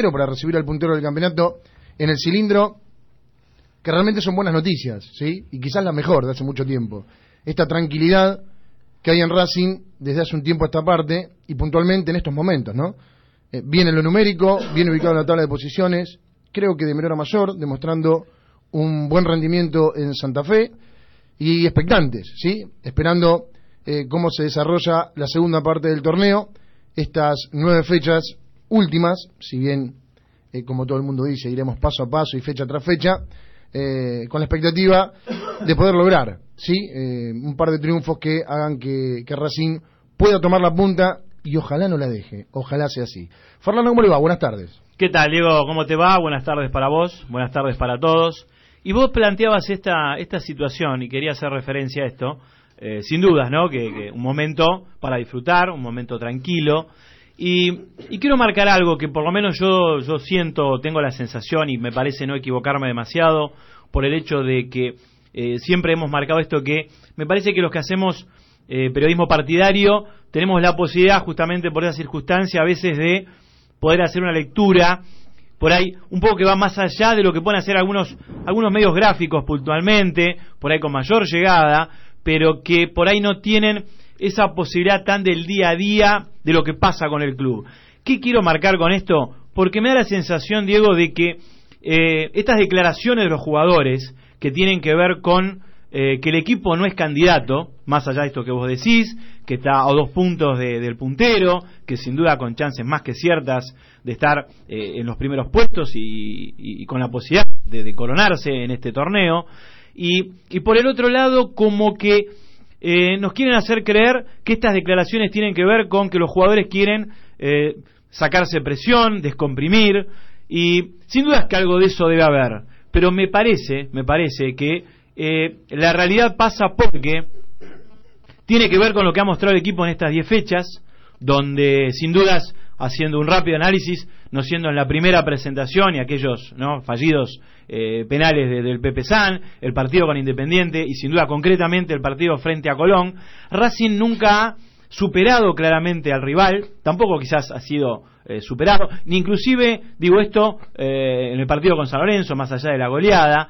Para recibir al puntero del campeonato en el cilindro, que realmente son buenas noticias, ¿sí? Y quizás la mejor de hace mucho tiempo. Esta tranquilidad que hay en Racing desde hace un tiempo a esta parte y puntualmente en estos momentos, ¿no? Eh, viene lo numérico, viene ubicado en la tabla de posiciones, creo que de menor a mayor, demostrando un buen rendimiento en Santa Fe y expectantes, ¿sí? Esperando eh, cómo se desarrolla la segunda parte del torneo, estas nueve fechas últimas, si bien, eh, como todo el mundo dice, iremos paso a paso y fecha tras fecha, eh, con la expectativa de poder lograr, ¿sí? un par de triunfos que hagan que, que Racing pueda tomar la punta y ojalá no la deje, ojalá sea así. Fernando, ¿cómo le va? Buenas tardes. ¿Qué tal, Diego? ¿Cómo te va? Buenas tardes para vos, buenas tardes para todos. Y vos planteabas esta, esta situación y quería hacer referencia a esto, eh, sin dudas, ¿no? Que, un momento para disfrutar, un momento tranquilo. Y, quiero marcar algo que por lo menos yo, yo siento, tengo la sensación y me parece no equivocarme demasiado por el hecho de que eh, siempre hemos marcado esto que me parece que los que hacemos eh, periodismo partidario tenemos la posibilidad justamente por esa circunstancia a veces de poder hacer una lectura por ahí un poco que va más allá de lo que pueden hacer algunos, algunos medios gráficos puntualmente, por ahí con mayor llegada, pero que por ahí no tienen esa posibilidad tan del día a día de lo que pasa con el club. ¿Qué quiero marcar con esto? Porque me da la sensación, Diego, de que eh, estas declaraciones de los jugadores que tienen que ver con eh, que el equipo no es candidato, más allá de esto que vos decís, que está a dos puntos del puntero, que sin duda con chances más que ciertas de estar eh, en los primeros puestos y, con la posibilidad de, coronarse en este torneo. Y, por el otro lado, como que eh, nos quieren hacer creer que estas declaraciones tienen que ver con que los jugadores quieren sacarse presión, descomprimir, y sin duda es que algo de eso debe haber. Pero me parece, me parece que eh, la realidad pasa porque tiene que ver con lo que ha mostrado el equipo en estas 10 fechas, donde sin dudas, haciendo un rápido análisis, no siendo en la primera presentación y aquellos ¿no? fallidos eh, penales del Pepe San, el partido con Independiente y sin duda concretamente el partido frente a Colón, Racing nunca ha superado claramente al rival, tampoco quizás ha sido eh, superado, ni inclusive, digo esto, en el partido con San Lorenzo, más allá de la goleada,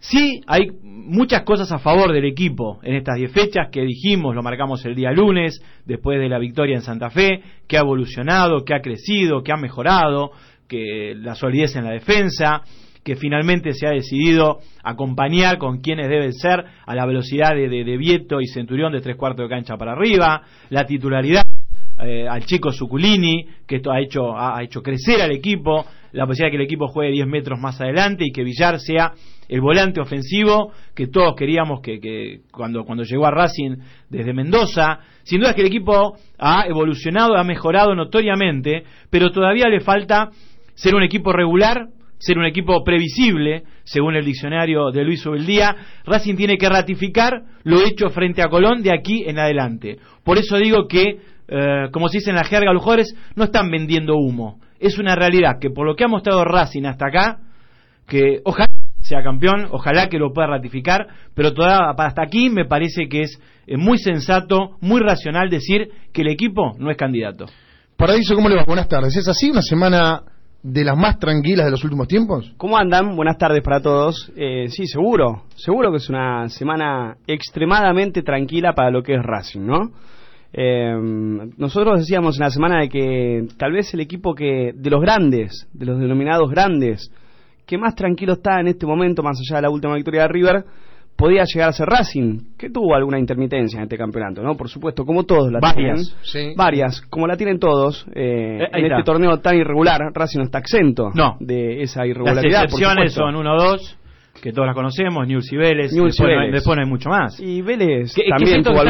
Sí, hay muchas cosas a favor del equipo en estas 10 fechas que dijimos, lo marcamos el día lunes, después de la victoria en Santa Fe, que ha evolucionado, que ha crecido, que ha mejorado, que la solidez en la defensa, que finalmente se ha decidido acompañar con quienes deben ser a la velocidad de, de, Vieto y Centurión de tres cuartos de cancha para arriba, la titularidad eh, al chico Suculini, que esto ha hecho, ha hecho crecer al equipo, la posibilidad de que el equipo juegue 10 metros más adelante y que Villar sea el volante ofensivo que todos queríamos que, cuando, cuando llegó a Racing desde Mendoza. Sin duda es que el equipo ha evolucionado, ha mejorado notoriamente, pero todavía le falta ser un equipo regular, ser un equipo previsible, según el diccionario de Luis Obeldía. Racing tiene que ratificar lo hecho frente a Colón de aquí en adelante. Por eso digo que, eh, como se dice en la jerga, los jugadores no están vendiendo humo. Es una realidad que por lo que ha mostrado Racing hasta acá, que ojalá sea campeón, ojalá que lo pueda ratificar, pero todavía hasta aquí me parece que es eh, muy sensato, muy racional decir que el equipo no es candidato. Paraíso, ¿cómo le va? Buenas tardes. ¿Es así una semana de las más tranquilas de los últimos tiempos? ¿Cómo andan? Buenas tardes para todos. Eh, sí, seguro. Seguro que es una semana extremadamente tranquila para lo que es Racing, ¿no? Eh, nosotros decíamos en la semana de que tal vez el equipo que de los grandes, de los denominados grandes, que más tranquilo está en este momento, más allá de la última victoria de River, podía llegar a ser Racing, que tuvo alguna intermitencia en este campeonato, ¿no? Por supuesto, como todos la varias, tienen. Varias, como la tienen todos. Eh, eh en este torneo tan irregular, Racing no está exento no. de esa irregularidad. Las excepciones son uno o dos, que todos las conocemos, News y Vélez, después, No, hay mucho más. Y Vélez también tuvo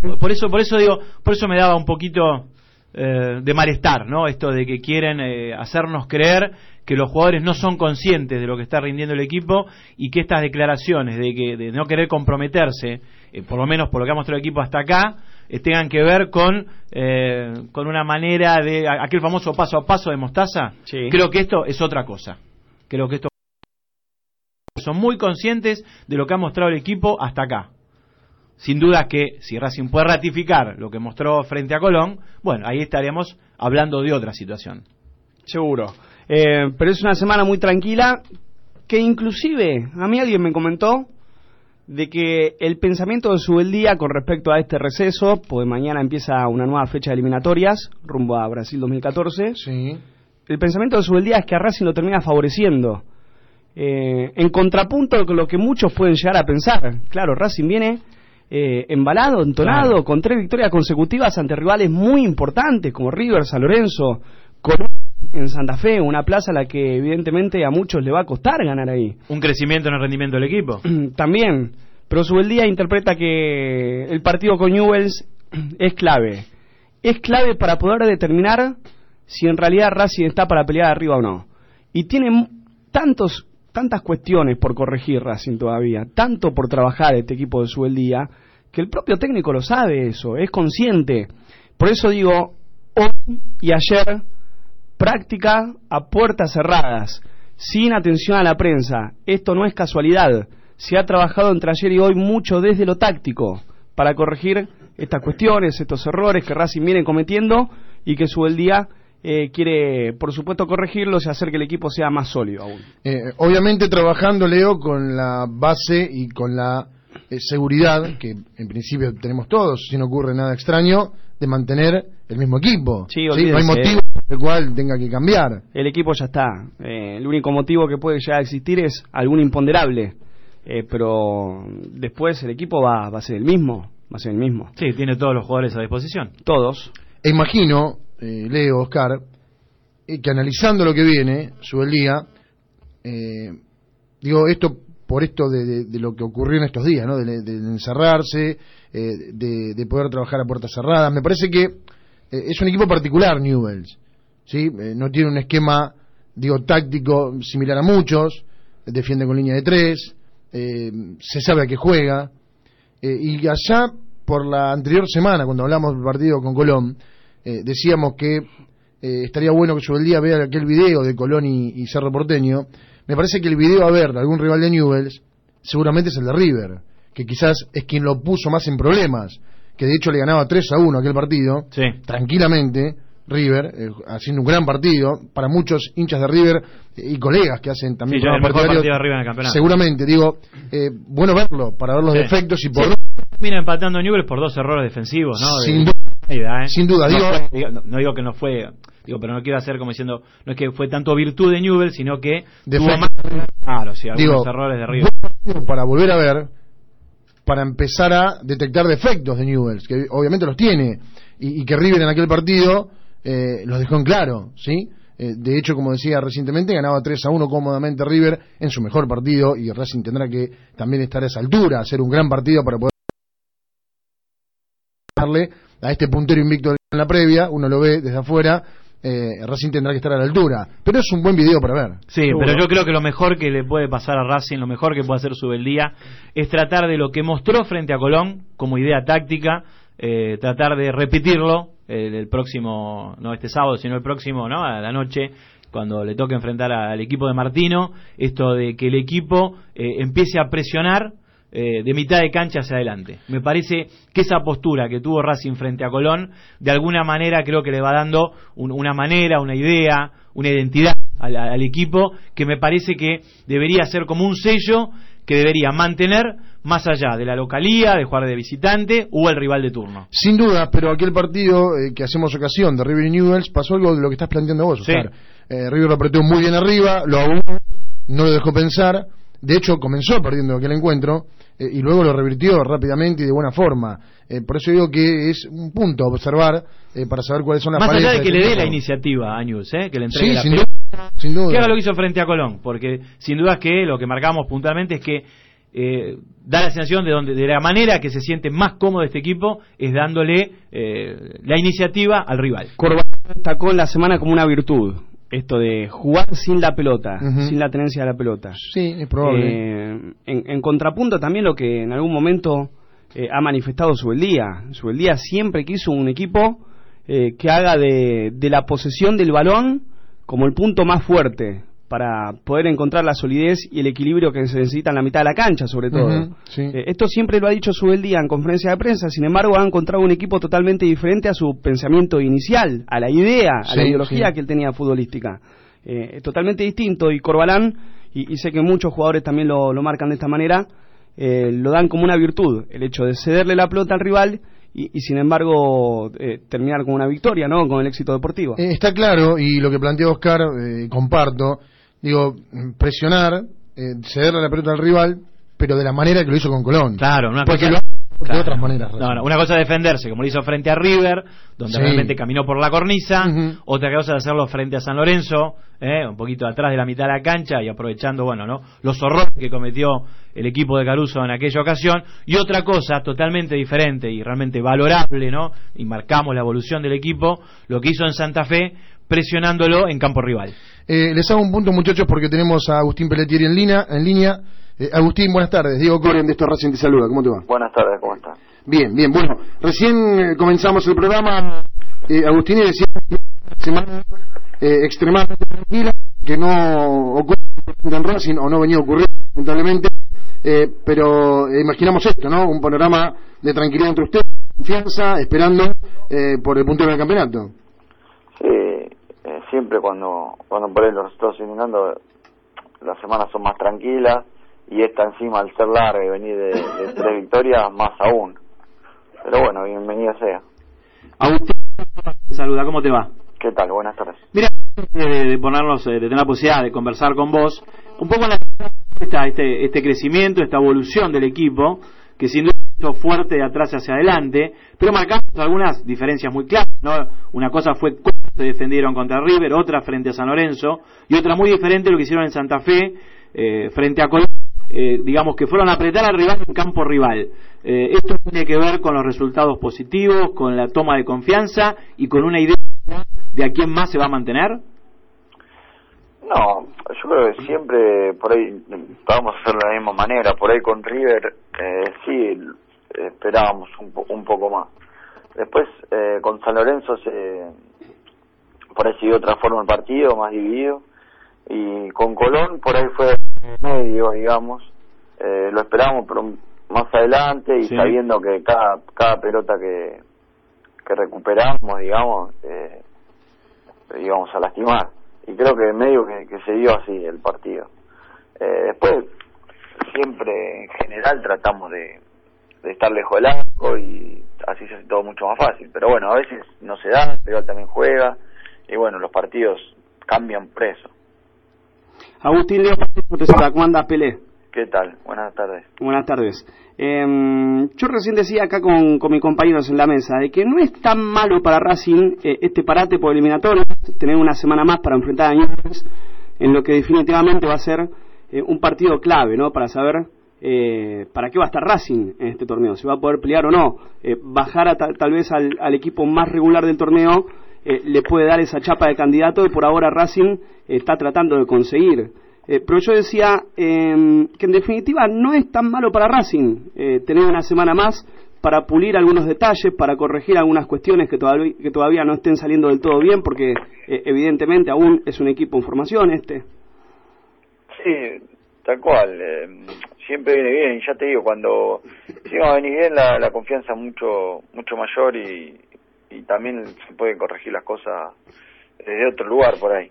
Por eso, por eso digo, por eso me daba un poquito eh, de malestar, ¿no? Esto de que quieren eh, hacernos creer que los jugadores no son conscientes de lo que está rindiendo el equipo y que estas declaraciones de que de no querer comprometerse, eh, por lo menos por lo que ha mostrado el equipo hasta acá, eh, tengan que ver con eh, con una manera de aquel famoso paso a paso de Mostaza. Creo que esto es otra cosa. Creo que esto son muy conscientes de lo que ha mostrado el equipo hasta acá. Sin duda que si Racing puede ratificar lo que mostró frente a Colón, bueno, ahí estaríamos hablando de otra situación. Seguro. Eh, pero es una semana muy tranquila que inclusive a mí alguien me comentó de que el pensamiento de Subeldía con respecto a este receso, pues mañana empieza una nueva fecha de eliminatorias rumbo a Brasil 2014. Sí. El pensamiento de Subeldía es que a Racing lo termina favoreciendo. Eh, en contrapunto con lo que muchos pueden llegar a pensar. Claro, Racing viene eh, embalado, entonado, Claro. con tres victorias consecutivas ante rivales muy importantes como River, San Lorenzo, Colón en Santa Fe, una plaza a la que evidentemente a muchos le va a costar ganar ahí. Un crecimiento en el rendimiento del equipo. También, pero Subeldía interpreta que el partido con Newells es clave. Es clave para poder determinar si en realidad Racing está para pelear arriba o no. Y tiene tantos, tantas cuestiones por corregir Racing todavía, tanto por trabajar este equipo de Subeldía, que el propio técnico lo sabe eso, es consciente. Por eso digo, hoy y ayer, práctica a puertas cerradas, sin atención a la prensa. Esto no es casualidad. Se ha trabajado entre ayer y hoy mucho desde lo táctico para corregir estas cuestiones, estos errores que Racing viene cometiendo y que Subeldía eh, quiere, por supuesto, corregirlos y hacer que el equipo sea más sólido aún. Eh, obviamente trabajando, Leo, con la base y con la eh, seguridad, que en principio tenemos todos, si no ocurre nada extraño, de mantener el mismo equipo. Sí, No hay motivo por el cual tenga que cambiar. El equipo ya está. Eh, el único motivo que puede llegar a existir es algún imponderable. Eh, pero después el equipo va, va a ser el mismo. Va a ser el mismo. Sí, tiene todos los jugadores a disposición. Todos. E imagino, eh, Leo, Oscar, que analizando lo que viene, su el día, eh, digo esto por esto de, de- lo que ocurrió en estos días, ¿no? de, encerrarse, eh, de, de poder trabajar a puertas cerradas. Me parece que eh, es un equipo particular, Newells. ¿sí? Eh, no tiene un esquema, digo, táctico similar a muchos, defiende con línea de tres, se sabe a qué juega. Y allá, por la anterior semana, cuando hablamos del partido con Colón, eh, decíamos que eh, estaría bueno que sobre el día vea aquel video de Colón y, y Cerro Porteño. Me parece que el video a ver de algún rival de Newells seguramente es el de River, que quizás es quien lo puso más en problemas, que de hecho le ganaba 3 a 1 aquel partido, Sí. tranquilamente, River, eh, haciendo un gran partido, para muchos hinchas de River eh, y colegas que hacen también Sí, el mejor partidarios, partido de River en el campeonato. seguramente, digo, eh, bueno verlo, para ver los Sí. defectos y por. Mira, empatando Newell por dos errores defensivos, ¿no? De- Sin duda. ¿Eh? Sin duda, no, digo- fue- digo- no, no digo que no fue, digo, pero no quiero hacer como diciendo, no es que fue tanto virtud de Newell, sino que tuvo Defectos. más, claro, sí, algunos Digo, errores de River. para volver a ver, para empezar a detectar defectos de Newells, que obviamente los tiene, y, y que River en aquel partido eh, los dejó en claro, ¿sí? Eh, de hecho, como decía recientemente, ganaba 3 a 1 cómodamente River en su mejor partido, y Racing tendrá que también estar a esa altura, hacer un gran partido para poder darle a este puntero invicto en la previa, uno lo ve desde afuera, eh, Racing tendrá que estar a la altura, pero es un buen video para ver. Sí, Seguro. pero yo creo que lo mejor que le puede pasar a Racing, lo mejor que puede hacer Subeldía, es tratar de lo que mostró frente a Colón como idea táctica, eh, tratar de repetirlo eh, el próximo, no este sábado, sino el próximo, ¿no? A la noche, cuando le toque enfrentar al equipo de Martino, esto de que el equipo eh, empiece a presionar eh, de mitad de cancha hacia adelante. Me parece que esa postura que tuvo Racing frente a Colón, de alguna manera creo que le va dando un- una manera, una idea, una identidad al, al equipo que me parece que debería ser como un sello que debería mantener más allá de la localía, de jugar de visitante o el rival de turno. Sin duda, pero aquel partido eh, que hacemos ocasión de River y Newells pasó algo de lo que estás planteando vos, Sí. Oscar. Eh, River lo apretó muy bien arriba, lo abonó, no lo dejó pensar. De hecho, comenzó perdiendo aquel encuentro eh, y luego lo revirtió rápidamente y de buena forma. Eh, por eso digo que es un punto a observar eh, para saber cuáles son las Más allá de que le dé la iniciativa a News, ¿eh? que le entregue Sí, la sin pelota. duda, sin duda. que haga lo que hizo frente a Colón, porque sin duda que lo que marcamos puntualmente es que eh, da la sensación de donde de la manera que se siente más cómodo este equipo es dándole eh, la iniciativa al rival. Corbalán destacó en la semana como una virtud. Esto de jugar sin la pelota, sin la tenencia de la pelota. Sí, es probable. Eh, en, en contrapunto también lo que en algún momento eh, ha manifestado Subeldía. Subeldía siempre quiso un equipo eh, que haga de, de la posesión del balón como el punto más fuerte para poder encontrar la solidez y el equilibrio que se necesita en la mitad de la cancha, sobre todo. Sí. Eh, esto siempre lo ha dicho Subeldía en conferencia de prensa, sin embargo ha encontrado un equipo totalmente diferente a su pensamiento inicial, a la idea, a la ideología sí. que él tenía futbolística. eh, totalmente distinto. Y Corbalán, y, sé que muchos jugadores también lo, lo marcan de esta manera, eh, lo dan como una virtud, el hecho de cederle la pelota al rival y, sin embargo eh, terminar con una victoria, ¿no? Con el éxito deportivo. Eh, está claro, y lo que planteó Oscar, comparto, digo, presionar, cederle la pelota al rival, pero de la manera que lo hizo con Colón. Claro, una Porque de otras maneras. una cosa es defenderse, como lo hizo frente a River, donde realmente caminó por la cornisa. Otra cosa es hacerlo frente a San Lorenzo, ¿eh? un poquito atrás de la mitad de la cancha y aprovechando, bueno, ¿no? Los horrores que cometió el equipo de Caruso en aquella ocasión. Y otra cosa totalmente diferente y realmente valorable, ¿no? Y marcamos la evolución del equipo, lo que hizo en Santa Fe, presionándolo en campo rival. Eh, les hago un punto, muchachos, porque tenemos a Agustín Pelletieri en línea. En línea eh, Agustín, buenas tardes. Diego Coren de esto Racing te saluda. ¿Cómo te va? Buenas tardes, ¿cómo estás? Bien, bien. Bueno, recién eh, comenzamos el programa. Eh, Agustín y decía semana eh, extremadamente tranquila, que no ocurre en Racing o no venía a ocurrir, lamentablemente. Eh, pero imaginamos esto, ¿no? Un panorama de tranquilidad entre ustedes, confianza, esperando por el punto del campeonato. Sí, siempre cuando, cuando por ahí los resultados eliminando, las semanas son más tranquilas y esta encima al ser larga y venir de, tres victorias más aún. Pero bueno, bienvenida sea. Agustín, saluda, ¿cómo te va? ¿Qué tal? Buenas tardes. Mira, de, ponernos, de tener la posibilidad de conversar con vos, un poco en la, este, este crecimiento, esta evolución del equipo, que sin duda es fuerte de atrás hacia adelante, pero marcamos algunas diferencias muy claras, ¿no? Una cosa fue se defendieron contra River, otra frente a San Lorenzo, y otra muy diferente lo que hicieron en Santa Fe, eh, frente a Colombia eh, digamos que fueron a apretar al rival en campo rival. Eh, esto tiene que ver con los resultados positivos, con la toma de confianza y con una idea de a quién más se va a mantener. No, yo creo que siempre por ahí vamos a hacerlo de la misma manera. Por ahí con River eh, sí esperábamos un, un poco más. Después eh, con San Lorenzo se por ahí siguió otra forma el partido, más dividido. Y con Colón por ahí fue medio, digamos. Eh, lo esperamos pero más adelante y sabiendo que cada, cada pelota que, que recuperamos, digamos, eh, íbamos a lastimar. Y creo que medio que, que se dio así el partido. Eh, después, siempre en general tratamos de, de estar lejos del arco y así se hace todo mucho más fácil. Pero bueno, a veces no se da, pero también juega y bueno, los partidos cambian preso. Agustín Leo, ¿cómo anda Pelé? ¿Qué tal? Buenas tardes. Buenas tardes. Eh, yo recién decía acá con, con, mis compañeros en la mesa de que no es tan malo para Racing eh, este parate por eliminatorio, tener una semana más para enfrentar a Ñublense, en lo que definitivamente va a ser eh, un partido clave, ¿no? Para saber eh, para qué va a estar Racing en este torneo, si va a poder pelear o no, bajar a tal vez al, al equipo más regular del torneo eh, le puede dar esa chapa de candidato y por ahora Racing está tratando de conseguir. Eh, pero yo decía em, que en definitiva no es tan malo para Racing eh, tener una semana más para pulir algunos detalles, para corregir algunas cuestiones que todavía, que todavía no estén saliendo del todo bien, porque evidentemente aún es un equipo en formación este. Sí, tal cual. siempre viene bien, y ya te digo, cuando si va a venir bien la, la confianza mucho mucho mayor y, y también se pueden corregir las cosas desde otro lugar por ahí.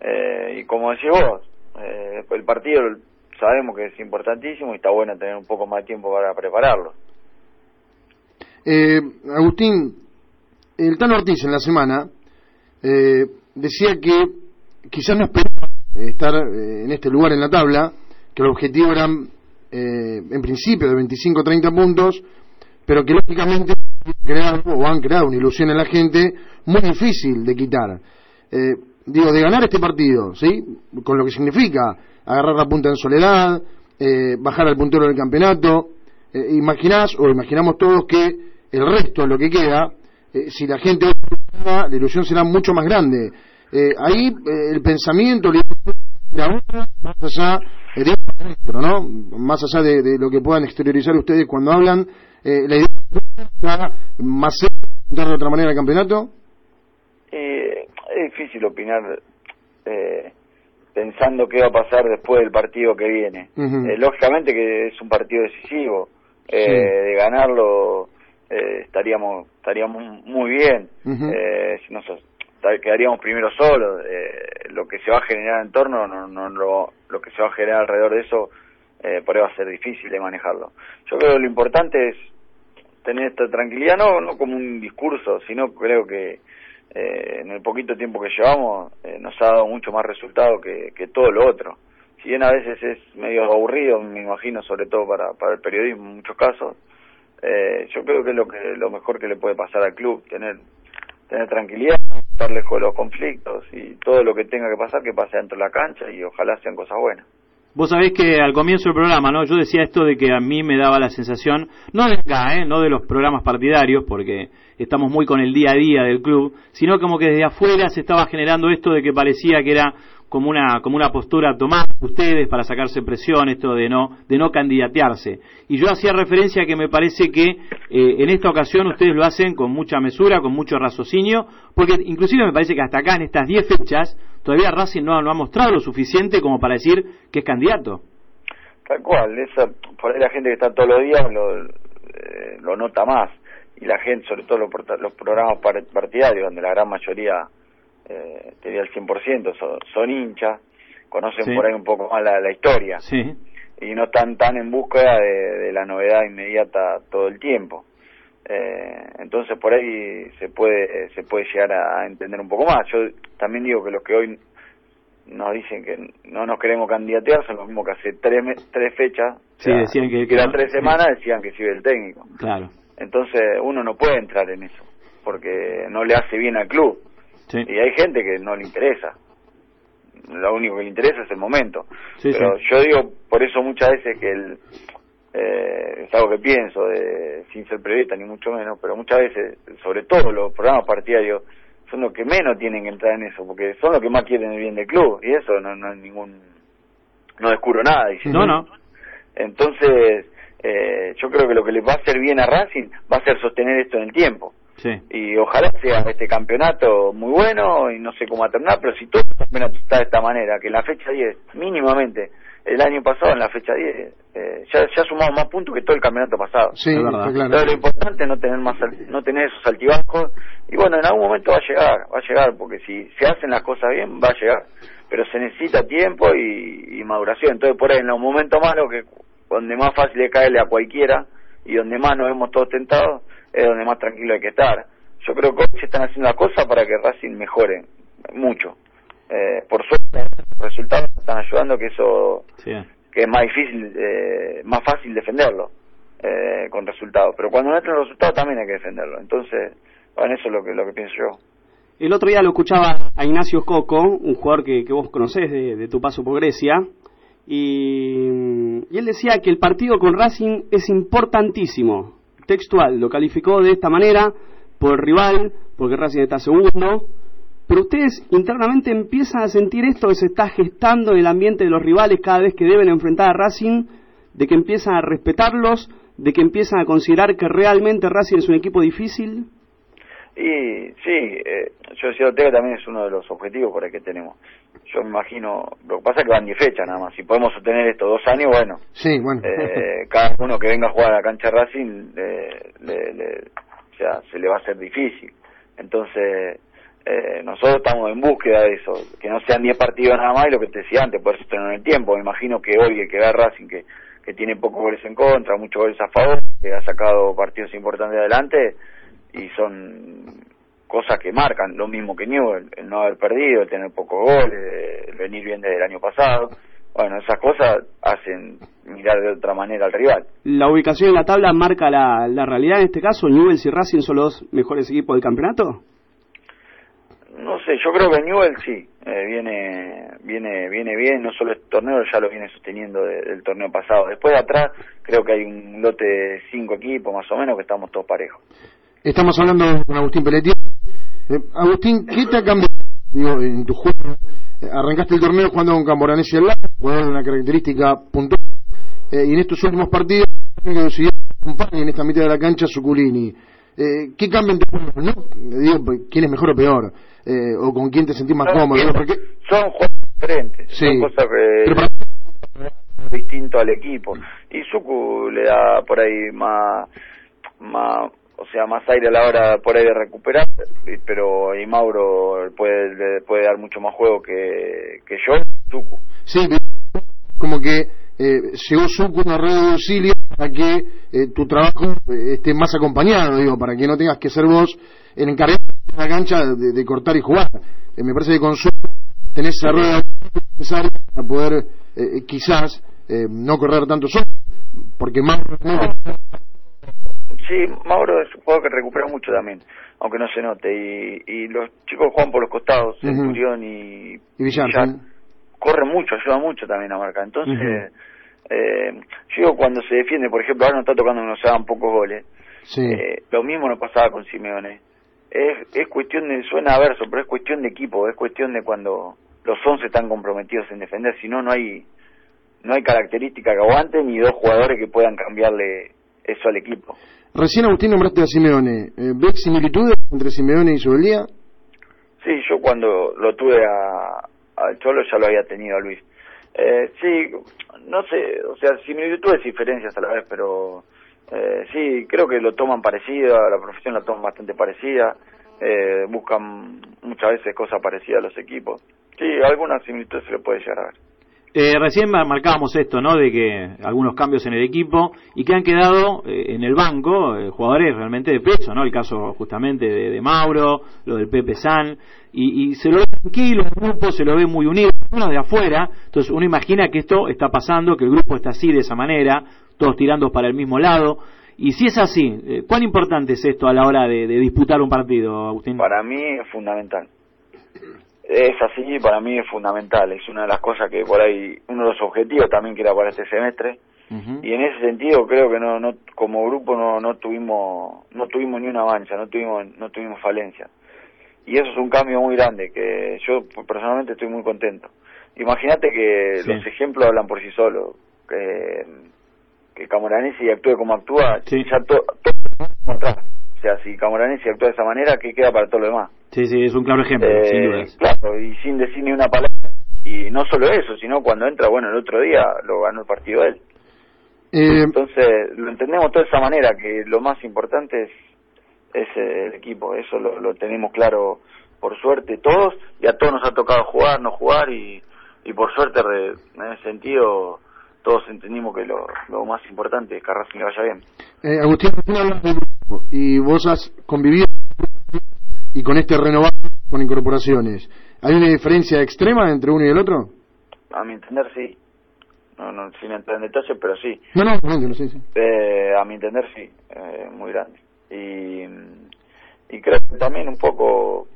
Eh, y como decís vos, eh, el partido sabemos que es importantísimo y está bueno tener un poco más de tiempo para prepararlo. Eh, Agustín, el Tano Ortiz en la semana eh, decía que quizás no esperaba estar en este lugar en la tabla, que el objetivo eran en principio de 25-30 puntos, pero que lógicamente creado o han creado una ilusión en la gente muy difícil de quitar. Eh, digo, de ganar este partido, ¿sí? Con lo que significa agarrar la punta en soledad, eh, bajar al puntero del campeonato. Eh, imaginás, o imaginamos todos que el resto de lo que queda, eh, si la gente la ilusión será mucho más grande. ahí el pensamiento más allá de, ¿no? más allá de lo que puedan exteriorizar ustedes cuando hablan eh, ¿La idea más de otra manera el campeonato? Eh, es difícil opinar eh, pensando qué va a pasar después del partido que viene. Eh, lógicamente que es un partido decisivo. De ganarlo estaríamos estaríamos muy bien. si nos, quedaríamos primero solos. Eh, lo que se va a generar en torno, no, no, lo, lo que se va a generar alrededor de eso, eh, por ahí va a ser difícil de manejarlo. Yo creo que lo importante es tener esta tranquilidad, no, no como un discurso, sino creo que eh, en el poquito tiempo que llevamos eh, nos ha dado mucho más resultado que, que todo lo otro. Si bien a veces es medio aburrido, me imagino, sobre todo para, para el periodismo en muchos casos, eh, yo creo que es lo que lo mejor que le puede pasar al club, tener tener tranquilidad, estar lejos de los conflictos y todo lo que tenga que pasar que pase dentro de la cancha y ojalá sean cosas buenas. Vos sabés que al comienzo del programa, ¿no? Yo decía esto de que a mí me daba la sensación, no de acá, ¿eh? No de los programas partidarios, porque estamos muy con el día a día del club, sino como que desde afuera se estaba generando esto de que parecía que era como una como una postura tomada ustedes para sacarse presión esto de no de no candidatearse. Y yo hacía referencia que me parece que eh, en esta ocasión ustedes lo hacen con mucha mesura con mucho raciocinio porque inclusive me parece que hasta acá en estas 10 fechas todavía Racing no, no ha mostrado lo suficiente como para decir que es candidato. Tal cual esa por ahí la gente que está todos los días lo, eh, lo nota más. Y la gente sobre todo los, los programas partidarios donde la gran mayoría eh, te diría el 100%, son, son hinchas, conocen por ahí un poco más la, historia y no están tan en búsqueda de, la novedad inmediata todo el tiempo. Eh, entonces por ahí se puede se puede llegar a, entender un poco más. Yo también digo que los que hoy nos dicen que no nos queremos candidatear son los mismos que hace tres, tres fechas, sí, decían que, eran tres semanas, decían que sirve el técnico. Claro. Entonces uno no puede entrar en eso, porque no le hace bien al club. Y hay gente que no le interesa. Lo único que le interesa es el momento. Pero yo digo, por eso muchas veces que el, eh, es algo que pienso, de, sin ser periodista ni mucho menos, pero muchas veces, sobre todo los programas partidarios, son los que menos tienen que entrar en eso, porque son los que más quieren el bien del club, y eso no, no es ningún, no descubro nada. no, no. Entonces, eh, yo creo que lo que le va a hacer bien a Racing va a ser sostener esto en el tiempo. Y ojalá sea este campeonato muy bueno y no sé cómo va a terminar, pero si todo el campeonato está de esta manera, que en la fecha 10, mínimamente, el año pasado en la fecha 10, eh, ya, ya ha sumado más puntos que todo el campeonato pasado. Sí, claro. lo importante es no tener, más, no tener esos altibajos y bueno, en algún momento va a llegar, va a llegar, porque si se hacen las cosas bien, va a llegar. Pero se necesita tiempo y, maduración. Entonces, por ahí, en los momentos malos, que donde más fácil es caerle a cualquiera y donde más nos vemos todos tentados, es donde más tranquilo hay que estar. Yo creo que hoy se están haciendo las cosas para que Racing mejore mucho. Eh, por suerte, los resultados están ayudando que eso, que es más difícil, eh, más fácil defenderlo eh, con resultados. Pero cuando no entran los resultados también hay que defenderlo. Entonces, bueno, eso es lo que, lo que pienso yo. El otro día lo escuchaba a Ignacio Coco, un jugador que, que vos conocés de, de, tu paso por Grecia, y, y él decía que el partido con Racing es importantísimo, textual, lo calificó de esta manera por rival, porque Racing está segundo, pero ustedes internamente empiezan a sentir esto que se está gestando en el ambiente de los rivales cada vez que deben enfrentar a Racing, de que empiezan a respetarlos, de que empiezan a considerar que realmente Racing es un equipo difícil. Y sí, eh, yo decía que también es uno de los objetivos por el que tenemos. Yo me imagino, lo que pasa es que van 10 fechas nada más. Si podemos sostener esto dos años, bueno. Sí, bueno. Eh, cada uno que venga a jugar a la cancha Racing, le, o sea, se le va a hacer difícil. Entonces, eh, nosotros estamos en búsqueda de eso, que no sean 10 partidos nada más y lo que te decía antes, poder sostener el tiempo. Me imagino que hoy el que ve a Racing, que, que tiene pocos goles en contra, muchos goles a favor, que ha sacado partidos importantes adelante, y son cosas que marcan, lo mismo que Newell, el no haber perdido, el tener pocos goles, el venir bien desde el año pasado. Bueno, esas cosas hacen mirar de otra manera al rival. ¿La ubicación en la tabla marca la, la realidad en este caso? ¿Newell's y Racing son los mejores equipos del campeonato? No sé, yo creo que Newell sí, eh, viene viene viene bien, no solo este torneo, ya lo viene sosteniendo del torneo pasado. Después de atrás, creo que hay un lote de cinco equipos más o menos que estamos todos parejos. Estamos hablando con Agustín Pelletier. Eh, Agustín, ¿qué te ha cambiado digo, en tu juego? Eh, arrancaste el torneo jugando con Camporanesi al lado, jugando una característica puntual, eh, y en estos últimos partidos acompañar en esta mitad de la cancha Suculini. Eh, ¿Qué cambia en tu juego? ¿no? Digo, pues, ¿quién es mejor o peor? Eh, ¿O con quién te sentís más cómodo? Porque... Son juegos diferentes, son cosas que... distinto al equipo. Y Suku le da por ahí más, más o sea, más aire a la hora por ahí de recuperar, pero y Mauro puede puede dar mucho más juego que, que yo, Suku. Sí, como que eh, llegó Suku una red de auxilio para que eh, tu trabajo eh, esté más acompañado, digo, para que no tengas que ser vos el encargado de la cancha de, cortar y jugar. Eh, me parece que con Suku tenés esa rueda necesaria para poder quizás no correr tanto solo, porque más Sí, Mauro es un jugador que recupera mucho también, aunque no se note. Y, y los chicos juegan por los costados, uh y, y Villar, corren mucho, ayudan mucho también a marcar. Entonces, eh, yo cuando se defiende, por ejemplo, ahora no está tocando que nos hagan pocos goles. Eh, lo mismo nos pasaba con Simeone. Es, es cuestión de, suena verso, pero es cuestión de equipo, es cuestión de cuando los 11 están comprometidos en defender, si no, no hay no hay característica que aguanten ni dos jugadores que puedan cambiarle eso al equipo. Recién Agustín nombraste a Simeone. Eh, ¿Ves similitudes entre Simeone y Sobelía? Sí, yo cuando lo tuve a, al Cholo ya lo había tenido a Luis. Eh, sí, no sé, o sea, similitudes y diferencias a la vez, pero eh, sí, creo que lo toman parecido, la profesión la toman bastante parecida, eh, buscan muchas veces cosas parecidas a los equipos. Sí, algunas similitudes se le puede llegar a ver. Eh, recién marcábamos esto, ¿no? De que algunos cambios en el equipo y que han quedado eh, en el banco eh, jugadores realmente de peso, ¿no? El caso justamente de, Mauro, lo del Pepe San, y, se lo ve tranquilo, el grupo se lo ve muy unido, uno de afuera, entonces uno imagina que esto está pasando, que el grupo está así, de esa manera, todos tirando para el mismo lado. Y si es así, ¿cuán importante es esto a la hora de disputar un partido, Agustín? Para mí es fundamental es así, para mí es fundamental, es una de las cosas que por ahí, uno de los objetivos también que era para este semestre, y en ese sentido creo que no, no como grupo no, no tuvimos no tuvimos ni una mancha, no tuvimos no tuvimos falencia. Y eso es un cambio muy grande que yo personalmente estoy muy contento. Imagínate que los ejemplos hablan por sí solos, que, que Camoranesi actúe como actúa, ya todo atrás. O sea, si Camoranesi actúa de esa manera, ¿qué queda para todo lo demás? Sí, sí, es un claro ejemplo, eh, sin dudas. Claro, y sin decir ni una palabra. Y no solo eso, sino cuando entra, bueno, el otro día lo ganó el partido él. Eh, Entonces, lo entendemos de esa manera, que lo más importante es, es el equipo. Eso lo, tenemos claro, por suerte, todos. Y a todos nos ha tocado jugar, no jugar. Y, y por suerte, en ese sentido, todos entendimos que lo, lo más importante es que a Racing le vaya bien. Eh, Agustín, y vos has convivido y con este renovado con incorporaciones, ¿hay una diferencia extrema entre uno y el otro? A mi entender, sí. No, no, sin entrar en detalles, pero sí. No, no, no, sí, sí. Eh, a mi entender, sí, eh, muy grande. Y, y creo que también un poco,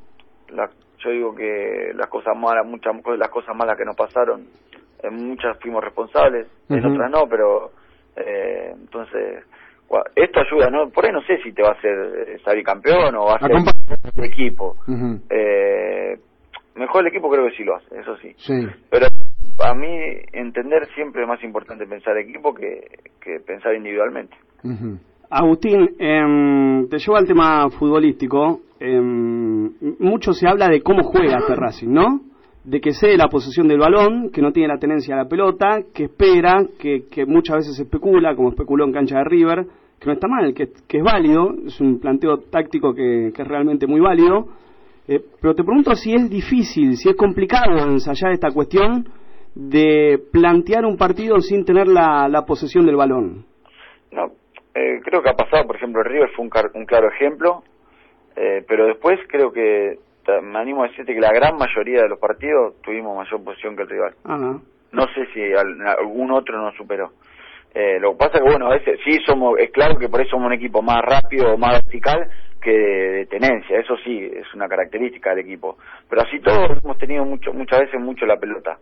la, yo digo que las cosas malas, muchas las cosas malas que nos pasaron, en muchas fuimos responsables, en otras no, pero eh, entonces esto ayuda, ¿no? Por ahí no sé si te va a hacer eh, salir campeón o va a ser el equipo. eh, mejor el equipo creo que sí lo hace, eso sí. sí. Pero a mí entender siempre es más importante pensar equipo que, que pensar individualmente. Agustín, eh, te llevo al tema futbolístico. Eh, mucho se habla de cómo juega este Racing, ¿no? De que cede la posesión del balón, que no tiene la tenencia a la pelota, que espera, que, que muchas veces especula, como especuló en cancha de River, que no está mal, que, es válido, es un planteo táctico que, es realmente muy válido, eh, pero te pregunto si es difícil, si es complicado ensayar esta cuestión de plantear un partido sin tener la, la posesión del balón. No, eh, creo que ha pasado, por ejemplo, el River fue un, un claro ejemplo, eh, pero después creo que me animo a decirte que la gran mayoría de los partidos tuvimos mayor posición que el rival. No sé si algún otro nos superó. Eh, lo que pasa es que, bueno, a veces sí somos, es claro que por eso somos un equipo más rápido o más vertical que de tenencia, eso sí, es una característica del equipo. Pero así todos hemos tenido mucho, muchas veces mucho la pelota.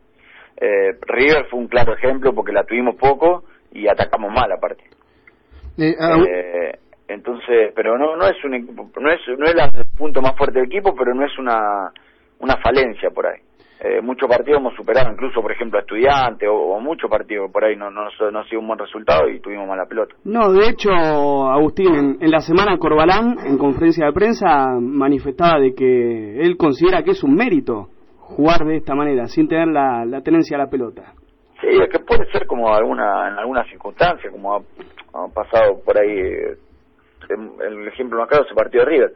Eh, River fue un claro ejemplo porque la tuvimos poco y atacamos mal aparte. Eh, ah, eh, entonces, pero no no es un equipo, no es no es el punto más fuerte del equipo, pero no es una una falencia por ahí eh, muchos partidos hemos superado, incluso por ejemplo a estudiantes o, muchos partidos por ahí no, no, no, ha sido un buen resultado y tuvimos mala pelota. No, de hecho, Agustín, en, la semana Corbalán, en conferencia de prensa, manifestaba de que él considera que es un mérito jugar de esta manera, sin tener la, la tenencia a la pelota. Sí, es que puede ser como alguna en algunas circunstancias, como ha, pasado por ahí el ejemplo más claro es el partido de River,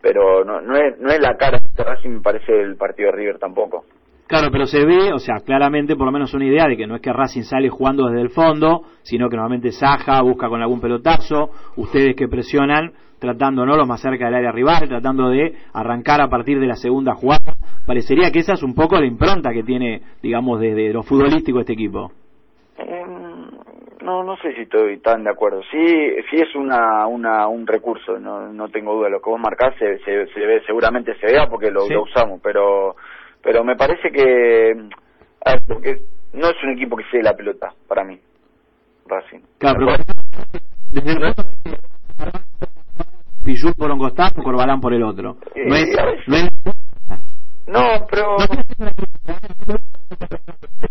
pero no, no, es, no es la cara de Racing, me parece, el partido de River tampoco. Claro, pero se ve, o sea, claramente por lo menos una idea de que no es que Racing sale jugando desde el fondo, sino que normalmente Saja busca con algún pelotazo, ustedes que presionan tratando no lo más cerca del área rival, tratando de arrancar a partir de la segunda jugada. Parecería que esa es un poco la impronta que tiene, digamos, desde lo futbolístico este equipo. Eh, no, no sé si estoy tan de acuerdo. Sí, sí es una, una, un recurso, no, no tengo duda. Lo que vos marcás se, se, se ve, seguramente se vea porque lo, Sí. lo usamos, pero, pero me parece que, a ver, porque no es un equipo que se dé la pelota para mí, Racing. Claro, pero desde el Pichul por un costado, Corbalán por el otro. No es, Eh, no es- No, pero...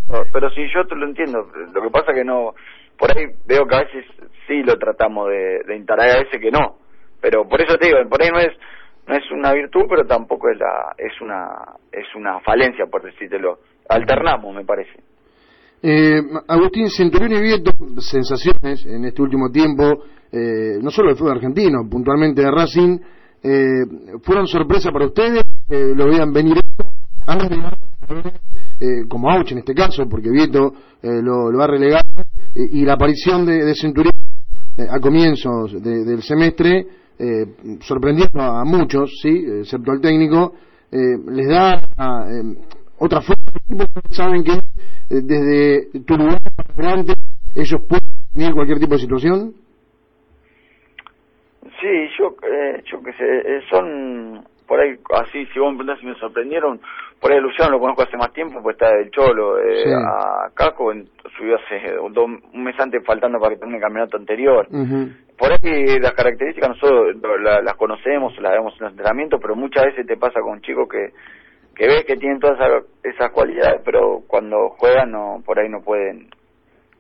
No, pero sí, yo te lo entiendo. Lo que pasa que no... Por ahí veo que a veces sí lo tratamos de, de instalar, a veces que no. Pero por eso te digo, por ahí no es no es una virtud, pero tampoco es la es una es una falencia, por decírtelo. Alternamos, me parece. Eh, Agustín Centurión y Vieto, sensaciones en este último tiempo, eh, no solo del fútbol argentino, puntualmente de Racing, eh, fueron sorpresa para ustedes, eh, lo veían venir han relegado, eh, como Auch en este caso, porque Vieto eh, lo, lo ha relegado, y la aparición de, de Centurión a comienzos de- del semestre, eh, sorprendiendo a muchos, sí, excepto al técnico, eh, les da eh, otra forma, saben que eh, desde tu lugar adelante ellos pueden tener cualquier tipo de situación. Sí, yo, eh, yo que sé, son por ahí, así, si vos me preguntás si me sorprendieron, por ahí Luciano lo conozco hace más tiempo, pues está del Cholo, eh, Sí. a Caco en- subió hace dos- un mes antes faltando para que termine el campeonato anterior. Por ahí las características nosotros la- las conocemos, las vemos en los entrenamientos, pero muchas veces te pasa con chicos que, que ves que tienen todas esas, esas cualidades, pero cuando juegan no por ahí no pueden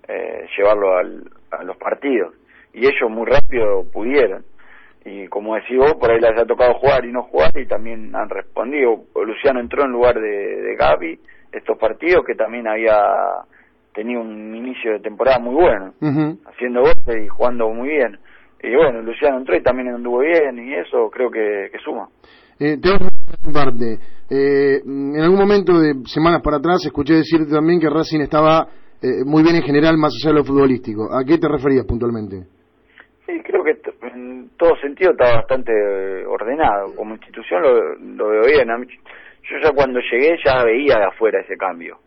eh, llevarlo al, a los partidos. Y ellos muy rápido pudieron. Y como decís vos, por ahí les ha tocado jugar y no jugar y también han respondido. Luciano entró en lugar de, de Gaby estos partidos que también había tenido un inicio de temporada muy bueno haciendo goles y jugando muy bien. Y bueno, Luciano entró y también anduvo bien y eso creo que, que suma. Eh, te hago una parte. Eh, en algún momento de semanas para atrás escuché decirte también que Racing estaba eh, muy bien en general más allá de lo futbolístico. ¿A qué te referías puntualmente? Sí, creo que en todo sentido está bastante eh, ordenado. Como institución lo, lo veo bien. A mí- yo ya cuando llegué ya veía de afuera ese cambio.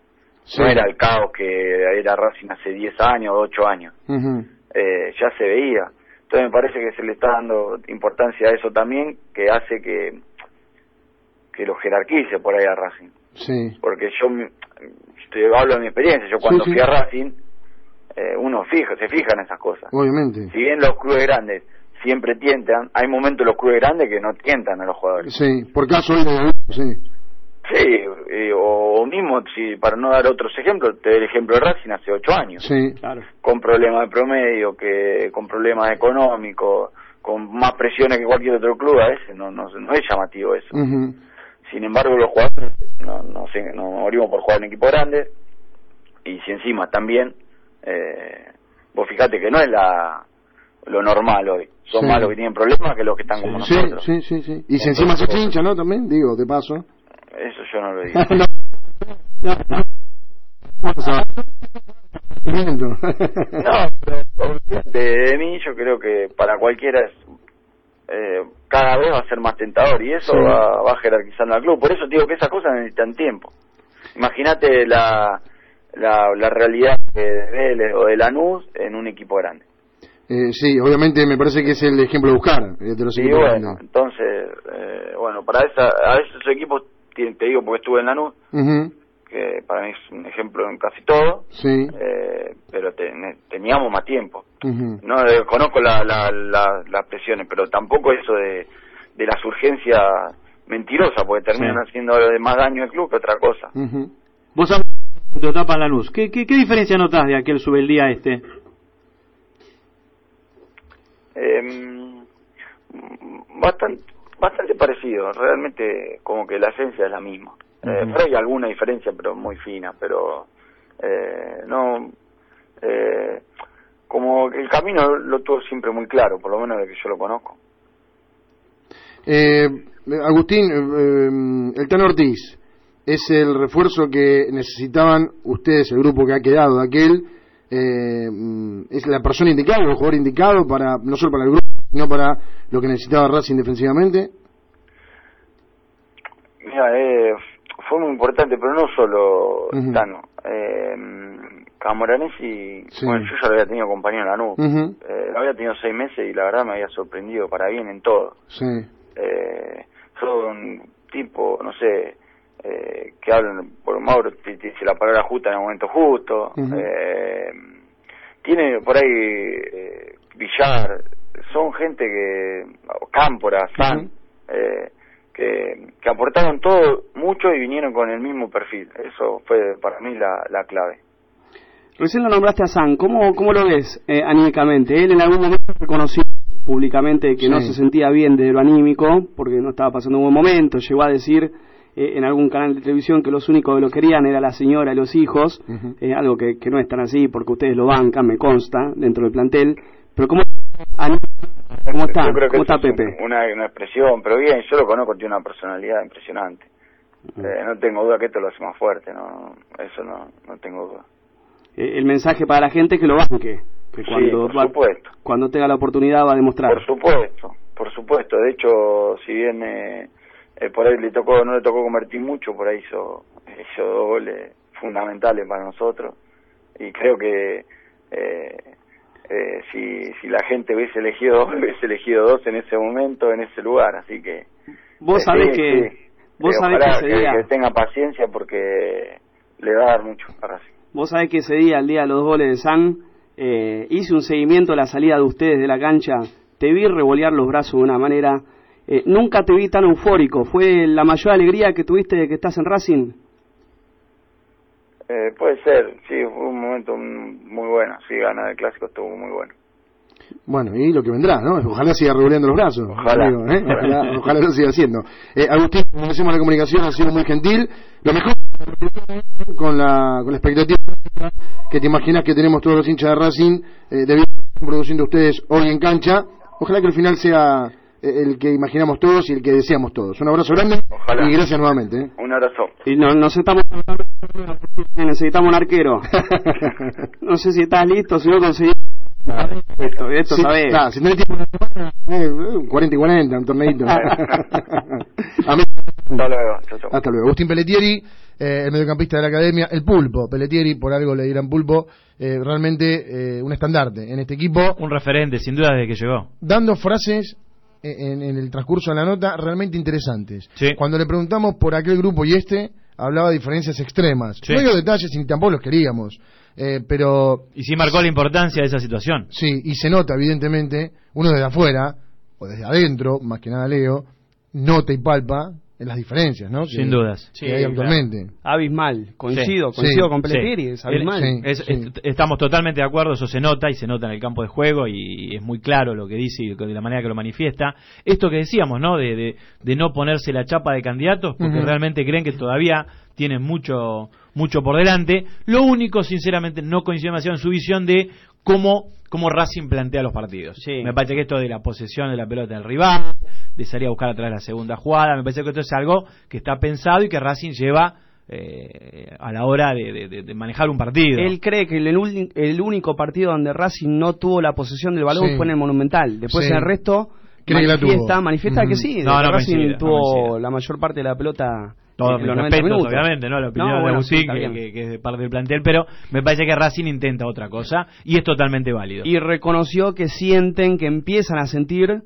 Sí. No era el caos que era Racing hace 10 años, 8 años. Eh, ya se veía. Entonces me parece que se le está dando importancia a eso también, que hace que, que lo jerarquice por ahí a Racing. Sí. porque yo te hablo de mi experiencia, yo cuando Sí, sí. fui a Racing, eh, uno fija, se fija en esas cosas. Obviamente. Si bien los clubes grandes siempre tientan, hay momentos los clubes grandes que no tientan a los jugadores. Sí. Por caso de sí. Sí, eh, o, o mismo, si para no dar otros ejemplos, te doy el ejemplo de Racing hace ocho años, Sí. Claro. con problemas de promedio, que con problemas económicos, con más presiones que cualquier otro club, a veces no, no, no es llamativo eso. Sin embargo, los jugadores no, no, sé, no morimos por jugar en equipo grande y si encima también, eh, vos fíjate que no es la lo normal hoy. Son Sí. más los que tienen problemas que los que están como nosotros. sí, sí, sí. Y si encima se hincha, ¿no? También, digo, de paso. Eso yo no lo digo. no. No, no. A pero de, de mí yo creo que para cualquiera es eh, cada vez va a ser más tentador y eso Sí. va, va jerarquizando al club. Por eso digo que esas cosas necesitan tiempo. Imagínate la, la, la realidad de Vélez o de Lanús en un equipo grande. Eh, sí, obviamente me parece que es el ejemplo de buscar eh, de los equipos bueno, grandes. entonces, eh, bueno, para esa, a esos equipos, te, te digo porque estuve en Lanús, Ujú, que para mí es un ejemplo en casi todo, Sí. eh, pero te- teníamos más tiempo. No eh, conozco la, la, la- las presiones, pero tampoco eso de, de las urgencias mentirosas, porque terminan Sí. haciendo más daño al club que otra cosa. Ujú. Vos hablas de tu etapa en la luz. ¿Qué, qué, qué diferencia notás de aquel subeldía a este? Eh, bastante, bastante parecido, realmente como que la esencia es la misma. Eh, Ujú. pero hay alguna diferencia, pero muy fina, pero eh, no, eh, como que el camino lo tuvo siempre muy claro, por lo menos de que yo lo conozco. Eh, Agustín, eh, el Tano Ortiz, ¿es el refuerzo que necesitaban ustedes, el grupo que ha quedado de aquel? Eh, ¿Es la persona indicada, el jugador indicado, para no solo para el grupo, sino para lo que necesitaba Racing defensivamente? Mira, eh, fue muy importante, pero no solo Ujú. Tano. Eh, Camoranesi, Sí. bueno, yo ya lo había tenido compañero en la NU. Ujú. lo había tenido seis meses y la verdad me había sorprendido para bien en todo. Sí. Eh, un tipo, no sé, eh, que hablan por Mauro, te dice la palabra justa en el momento justo. Eh, tiene por ahí eh, Villar, son gente que, Cámpora, San, eh, que, que aportaron todo mucho y vinieron con el mismo perfil. Eso fue para mí la, la clave. Recién lo nombraste a San, ¿cómo, cómo lo ves eh, anímicamente? Él en algún momento reconoció públicamente que no se sentía bien de lo anímico, porque no estaba pasando un buen momento, llegó a decir eh, en algún canal de televisión que los únicos que lo querían era la señora y los hijos, eh, algo que, que no es tan así, porque ustedes lo bancan, me consta, dentro del plantel, pero ¿cómo, cómo está? Yo creo que ¿Cómo está es Pepe? una, una expresión, pero bien, yo lo conozco, tiene una personalidad impresionante. Eh, no tengo duda que esto lo hace más fuerte, no eso no, no tengo duda. Eh, el mensaje para la gente que lo banque, que Sí, cuando, por va- supuesto. cuando tenga la oportunidad va a demostrar. Por supuesto, por supuesto. De hecho, si bien eh, eh, por ahí le tocó, no le tocó convertir mucho, por ahí hizo, hizo dos goles fundamentales para nosotros. Y creo que eh, eh, si, si la gente hubiese elegido dos, hubiese elegido dos en ese momento, en ese lugar. Así que. Vos eh, sabés sí, que... sí. Vos sabés que ese día... que tenga paciencia porque le va a dar mucho para Racing. Vos sabés que ese día, el día de los goles de San, eh, hice un seguimiento a la salida de ustedes de la cancha. Te vi revolear los brazos de una manera. eh, nunca te vi tan eufórico. ¿Fue la mayor alegría que tuviste de que estás en Racing? Eh, puede ser, sí, fue un momento muy bueno. Sí, ganar el clásico estuvo muy bueno. Bueno, y lo que vendrá, ¿no? Ojalá siga revoleando los brazos. Ojalá. amigo, ¿eh? ojalá, ojalá lo siga haciendo. Eh, Agustín, agradecemos la comunicación, ha sido muy gentil. Lo mejor con la, con la expectativa que te imaginas que tenemos todos los hinchas de Racing, eh, debido a lo que están produciendo ustedes hoy en cancha. Ojalá que el final sea el que imaginamos todos y el que deseamos todos. Un abrazo grande Ojalá. y gracias nuevamente. ¿eh? Un abrazo. Y no, nos estamos... Necesitamos un arquero. No sé si estás listo, si no conseguimos... Esto, esto Sí, sabés. si tenés tiempo, eh, 40 y 40, un torneito. Amén. Hasta luego. Chau, chau. Hasta luego. Agustín Pelletieri, eh, el mediocampista de la academia, el pulpo. Pelletieri, por algo le dirán pulpo, eh, realmente eh, un estandarte en este equipo, Un referente, sin duda, desde que llegó. dando frases eh, en, en el transcurso de la nota realmente interesantes. Sí. Cuando le preguntamos por aquel grupo y este, hablaba de diferencias extremas. Sí. No digo detalles ni tampoco los queríamos, eh, pero Y sí marcó la importancia de esa situación. Sí, y se nota, evidentemente, uno desde afuera, o desde adentro, más que nada Leo, nota y palpa en las diferencias, ¿no? Que- Sin dudas. Que hay actualmente. Abismal, coincido, Sí, coincido sí, con Pelletieri, Sí. es abismal. Sí. Es- estamos totalmente de acuerdo, eso se nota y se nota en el campo de juego y es muy claro lo que dice y de la manera que lo manifiesta. Esto que decíamos, ¿no? De, de, de no ponerse la chapa de candidatos porque realmente creen que todavía tienen mucho mucho por delante. Lo único, sinceramente, no coincide demasiado en su visión de cómo, cómo Racing plantea los partidos. Sí. Me parece que esto de la posesión de la pelota del rival, de salir a buscar atrás de la segunda jugada, me parece que esto es algo que está pensado y que Racing lleva eh, a la hora de, de- de- de manejar un partido. Él cree que el, el único partido donde Racing no tuvo la posesión del balón Sí. fue en el Monumental. Después Sí. en el resto Cree que la manifiesta, tuvo. manifiesta que sí. No, de que no Racing coincide, tuvo la mayor parte de la pelota todos los 90 respetos, minutos. obviamente, ¿no? La opinión No, de bueno, que, que- que es de parte del plantel, pero me parece que Racing intenta otra cosa y es totalmente válido. Y reconoció que sienten, que empiezan a sentir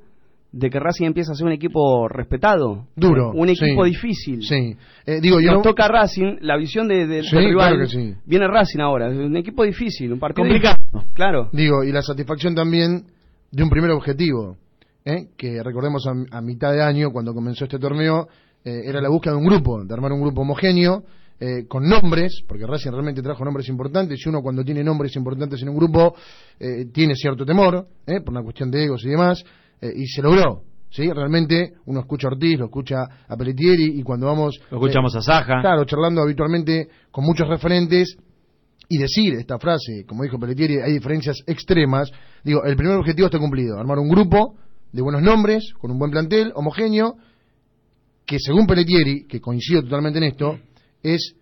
de que Racing empieza a ser un equipo respetado. Duro. Un equipo sí. difícil. Sí. Eh, digo, yo Nos no- toca Racing, la visión de, de- Sí, del rival. claro que sí. Viene Racing ahora, es un equipo difícil, un partido Complicado. Claro. Digo, y la satisfacción también de un primer objetivo, ¿eh? que recordemos a, a mitad de año, cuando comenzó este torneo, eh, era la búsqueda de un grupo, de armar un grupo homogéneo, eh, con nombres, porque Racing realmente trajo nombres importantes, y uno cuando tiene nombres importantes en un grupo eh, tiene cierto temor, ¿eh? por una cuestión de egos y demás, eh, y se logró. ¿Sí? Realmente uno escucha a Ortiz, lo escucha a Pelletieri y cuando vamos... Lo escuchamos eh, a Saja. Claro, charlando habitualmente con muchos referentes, y decir esta frase, como dijo Pelletieri, hay diferencias extremas, digo, el primer objetivo está cumplido, armar un grupo de buenos nombres, con un buen plantel, homogéneo, que según Pelletieri, que coincido totalmente en esto, es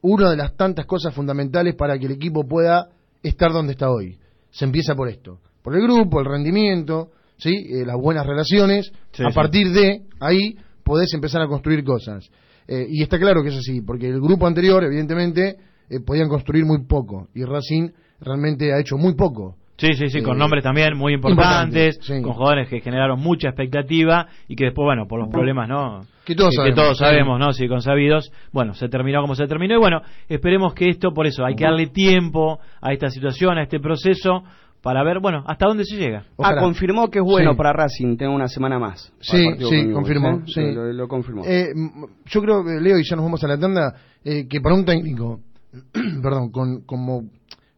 una de las tantas cosas fundamentales para que el equipo pueda estar donde está hoy. Se empieza por esto, por el grupo, el rendimiento, ¿sí? Eh, las buenas relaciones, Sí, a sí. partir de ahí podés empezar a construir cosas. Eh, y está claro que es así, porque el grupo anterior, evidentemente, eh, podían construir muy poco, y Racing realmente ha hecho muy poco. Sí, sí, sí, con Eh, nombres también muy importantes, importantes, sí. con jugadores que generaron mucha expectativa y que después, bueno, por los problemas, ¿no? Que todos que sabemos, todos sí. sabemos, ¿no? Sí, consabidos. Bueno, se terminó como se terminó y bueno, esperemos que esto, por eso, hay que darle tiempo a esta situación, a este proceso, para ver, bueno, hasta dónde se llega. Ojalá. Ah, confirmó que es bueno Sí. para Racing tener una semana más. Sí, sí, confirmó. ¿eh? sí. Lo, lo confirmó. Eh, yo creo, que, Leo, y ya nos vamos a la tanda, eh, que para un técnico, perdón, con, como,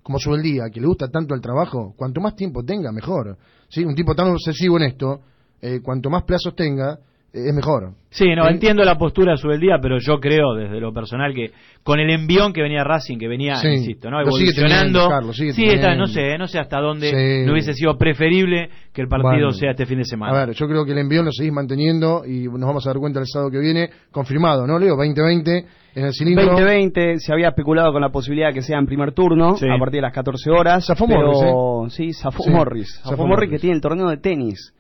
como Subeldía, que le gusta tanto el trabajo, cuanto más tiempo tenga, mejor. ¿Sí? Un tipo tan obsesivo en esto, eh, cuanto más plazos tenga, eh, es mejor. Sí, no, entiendo la postura de día, pero yo creo desde lo personal que con el envión que venía Racing, que venía, Sí, insisto, ¿no? evolucionando, teniendo, Carlos, sigue sí, está, no sé, no sé hasta dónde Sí. no hubiese sido preferible que el partido Bueno. sea este fin de semana. A ver, yo creo que el envío lo seguís manteniendo y nos vamos a dar cuenta el sábado que viene, confirmado, ¿no, Leo? 2020 en el cilindro. 2020 se había especulado con la posibilidad de que sea en primer turno Sí. a partir de las 14 horas. Zafó pero, Sí, Zafó Sí, Morris. zafó Zafó Morris Morris. que tiene el torneo de tenis.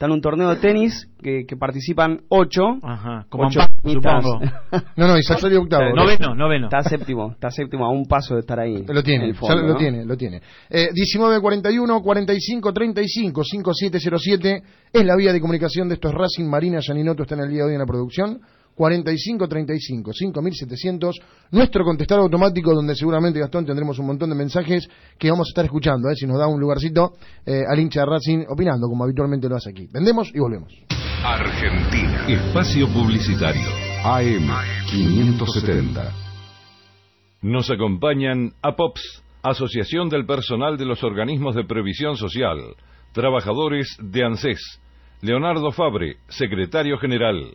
Está en un torneo de tenis que, que participan 8. Ajá, como ocho Amparo, mitad. supongo. No, no, y salió octavo. Eh, Noveno, noveno. Está séptimo, está séptimo a un paso de estar ahí. Lo en tiene, el ya fondo, lo ¿no? tiene, lo tiene. Eh, 1941 45 35 5707 es la vía de comunicación de estos Racing Marina Yaninoto está en el día de hoy en la producción. 45 35 5700 nuestro contestador automático donde seguramente Gastón tendremos un montón de mensajes que vamos a estar escuchando, eh, si nos da un lugarcito eh, al hincha de Racing opinando como habitualmente lo hace aquí. Vendemos y volvemos. Argentina. Espacio Publicitario. AM 570. Nos acompañan APOPS, Asociación del Personal de los Organismos de Previsión Social, trabajadores de ANSES. Leonardo Fabre, secretario general.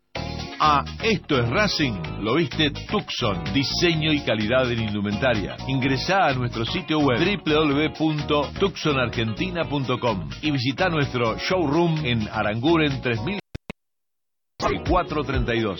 Ah, esto es Racing. Lo viste Tucson. Diseño y calidad en indumentaria. Ingresá a nuestro sitio web www.tucsonargentina.com y visita nuestro showroom en Aranguren 3432.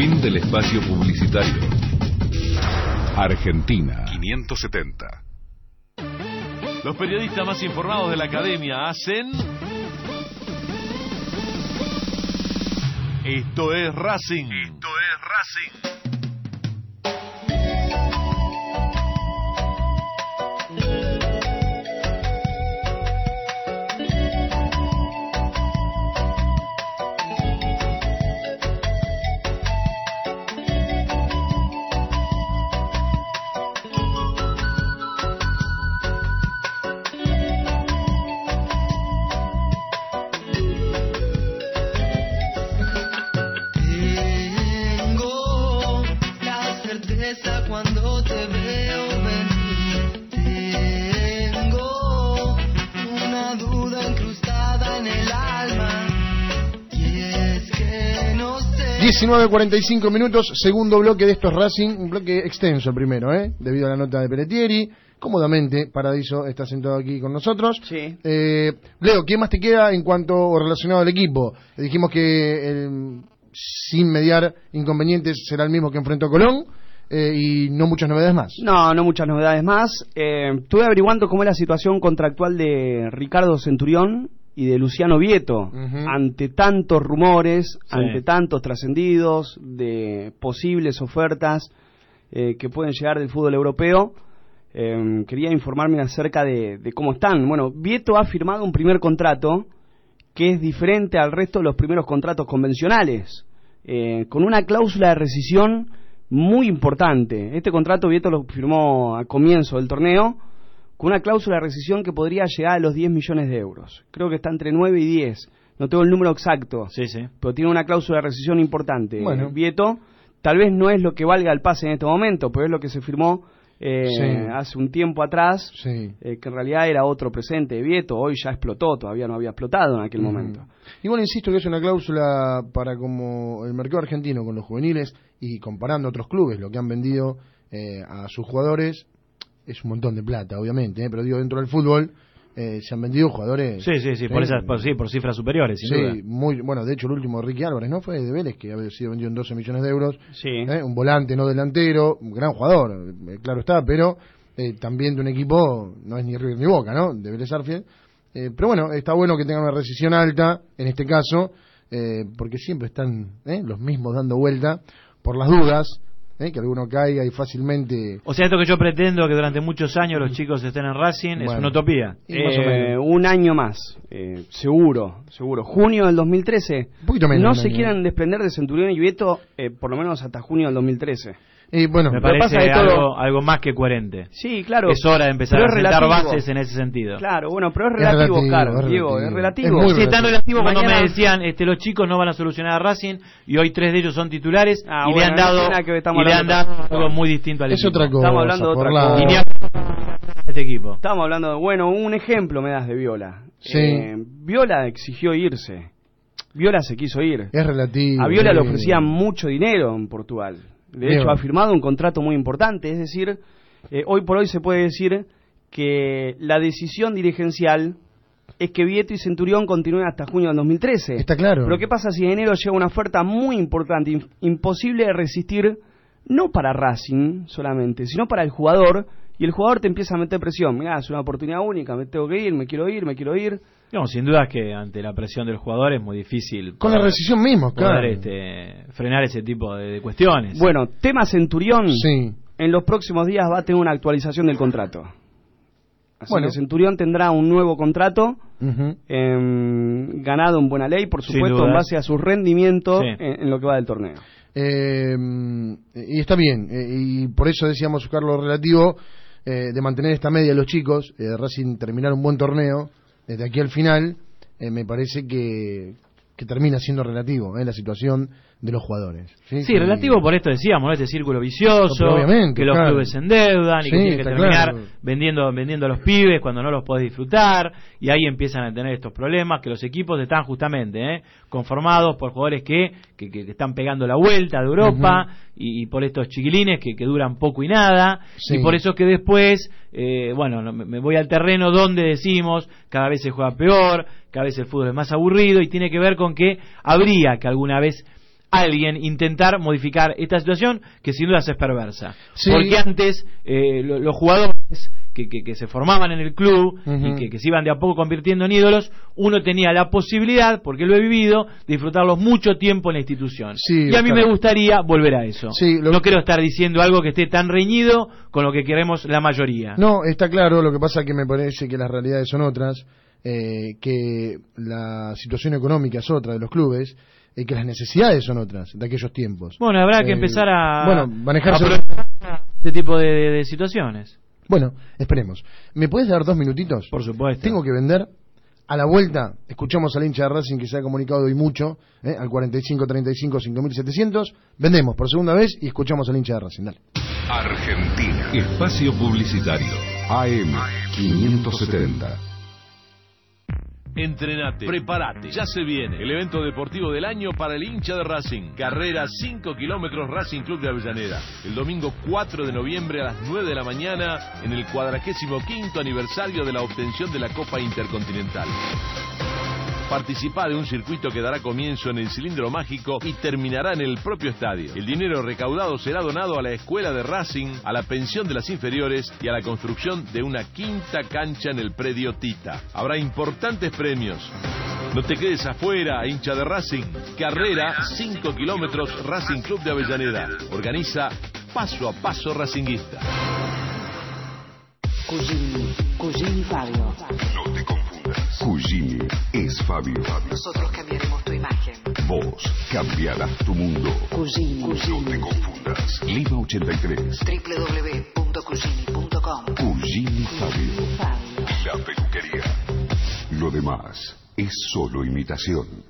Fin del espacio publicitario. Argentina 570. Los periodistas más informados de la academia hacen... Esto es Racing. Esto es Racing. 19.45 minutos, segundo bloque de estos Racing, un bloque extenso el primero, ¿eh? debido a la nota de Pelletieri. Cómodamente, Paradiso está sentado aquí con nosotros. Sí. Eh, Leo, ¿qué más te queda en cuanto o relacionado al equipo? Eh, dijimos que el- sin mediar inconvenientes será el mismo que enfrentó a Colón eh, y no muchas novedades más. No, no muchas novedades más. Eh, estuve averiguando cómo es la situación contractual de Ricardo Centurión y de Luciano Vieto ante tantos rumores, Sí. ante tantos trascendidos de posibles ofertas eh, que pueden llegar del fútbol europeo. Eh, quería informarme acerca de, de cómo están. Bueno, Vieto ha firmado un primer contrato que es diferente al resto de los primeros contratos convencionales, eh, con una cláusula de rescisión muy importante. Este contrato Vieto lo firmó a comienzo del torneo, con una cláusula de rescisión que podría llegar a los 10 millones de euros. Creo que está entre 9 y 10. No tengo el número exacto, Sí, sí. pero tiene una cláusula de rescisión importante. Bueno. Vieto, tal vez no es lo que valga el pase en este momento, pero es lo que se firmó eh, Sí. hace un tiempo atrás Sí. eh, que en realidad era otro presente de Vieto, hoy ya explotó, todavía no había explotado en aquel Ujú. momento. Igual insisto que es una cláusula para como el mercado argentino con los juveniles y comparando otros clubes, lo que han vendido eh, a sus jugadores, es un montón de plata, obviamente, eh, pero digo, dentro del fútbol eh, se han vendido jugadores. Sí, sí, sí, por, esas, por, sí, por cifras superiores, sin Sí, duda. muy, bueno, de hecho el último Ricky Álvarez, ¿no? Fue de Vélez, que había sido vendido en 12 millones de euros. Sí. ¿eh? Un volante, no delantero, un gran jugador, eh, claro está, pero eh, también de un equipo, no es ni River ni Boca, ¿no? De Vélez Arfield. Eh, pero bueno, está bueno que tengan una rescisión alta, en este caso, eh, porque siempre están ¿eh? los mismos dando vuelta por las dudas, ¿eh? que alguno caiga y fácilmente... O sea, esto que yo pretendo que durante muchos años los chicos estén en Racing es Bueno. una utopía. Eh, un año más, eh, seguro, seguro. Junio del 2013. Un poquito menos No se año. quieran desprender de Centurión y Vieto, eh, por lo menos hasta junio del 2013. Y bueno, Me parece pasa todo- algo, algo más que coherente. Sí, claro. Es hora de empezar a sentar relativo. bases en ese sentido. Claro, bueno, pero es Es relativo, relativo, Carlos, es Diego, relativo. es relativo. Es muy Sí, tan relativo cuando Mañana- me decían, este, los chicos no van a solucionar a Racing y hoy tres de ellos son titulares Ah, y bueno, le han dado, y le han dado algo muy distinto al es equipo. otra cosa. Estamos hablando de otra cosa. Este equipo. Estamos hablando de, bueno, un ejemplo me das de Viola. Sí. Eh, Viola exigió irse. Viola se quiso ir. Es relativo. A Viola le ofrecían mucho dinero en Portugal. De hecho, ha firmado un contrato muy importante. Es decir, eh, hoy por hoy se puede decir que la decisión dirigencial es que Vieto y Centurión continúen hasta junio del 2013. Está claro. Pero ¿qué pasa si en enero llega una oferta muy importante, im- imposible de resistir, no para Racing solamente, sino para el jugador? Y el jugador te empieza a meter presión. Mirá, es una oportunidad única, me tengo que ir, me quiero ir, me quiero ir. No, sin duda es que ante la presión del jugador es muy difícil Con la rescisión misma, poder, claro. este, frenar ese tipo de, de cuestiones. Bueno, tema Centurión. Sí. en los próximos días va a tener una actualización del contrato. Así Bueno. que Centurión tendrá un nuevo contrato em, ganado en buena ley, por supuesto, en base a su rendimiento Sí. en, en lo que va del torneo. Eh, y está bien, eh, y por eso decíamos, Carlos, relativo eh, de mantener esta media los chicos, eh, Racing terminar un buen torneo, desde aquí al final, eh, me parece que, que termina siendo relativo eh, la situación de los jugadores. Sí, relativo por esto decíamos, ¿no? Este círculo vicioso, que los claro. clubes se endeudan y Sí, que tienen que terminar claro. vendiendo, vendiendo a los pibes cuando no los podés disfrutar, y ahí empiezan a tener estos problemas, que los equipos están justamente ¿eh? conformados por jugadores que, que, que están pegando la vuelta de Europa, y, y por estos chiquilines que, que duran poco y nada, Sí. y por eso que después, eh, bueno, no, me, me voy al terreno donde decimos, cada vez se juega peor, cada vez el fútbol es más aburrido, y tiene que ver con que habría que alguna vez alguien intentar modificar esta situación que sin duda es perversa. Sí. Porque antes eh, lo- los jugadores que, que- que se formaban en el club y que, que se iban de a poco convirtiendo en ídolos, uno tenía la posibilidad, porque lo he vivido, de disfrutarlos mucho tiempo en la institución. Sí, y a mí me gustaría volver a eso. Sí, lo- No quiero estar diciendo algo que esté tan reñido con lo que queremos la mayoría. No, está claro, lo que pasa que me parece que las realidades son otras, eh, que la situación económica es otra de los clubes, y que las necesidades son otras de aquellos tiempos. Bueno, habrá que Eh, empezar a, Bueno, manejarse... a este tipo de, de- de situaciones. Bueno, esperemos. ¿Me puedes dar dos minutitos? Por supuesto. Tengo que vender. A la vuelta, escuchamos al hincha de Racing que se ha comunicado hoy mucho, ¿eh? al 4535-5700. Vendemos por segunda vez y escuchamos al hincha de Racing. Dale. Argentina. Espacio Publicitario. AM 570. Entrenate, prepárate, ya se viene el evento deportivo del año para el hincha de Racing. Carrera 5 kilómetros Racing Club de Avellaneda. El domingo 4 de noviembre a las 9 de la mañana en el cuadragésimo quinto aniversario de la obtención de la Copa Intercontinental. Participa de un circuito que dará comienzo en el cilindro mágico y terminará en el propio estadio. El dinero recaudado será donado a la escuela de Racing, a la pensión de las inferiores y a la construcción de una quinta cancha en el predio Tita. Habrá importantes premios. No te quedes afuera, hincha de Racing. Carrera 5 kilómetros Racing Club de Avellaneda. Organiza Paso a Paso Racinguista. Cugini, Cugini Fabio. No te. Cugini es Fabio. Nosotros cambiaremos tu imagen. Vos cambiarás tu mundo. Cugini, No te confundas. Lima 83. www.cugini.com. Cugini Fabio. Fabio. La peluquería. Lo demás es solo imitación.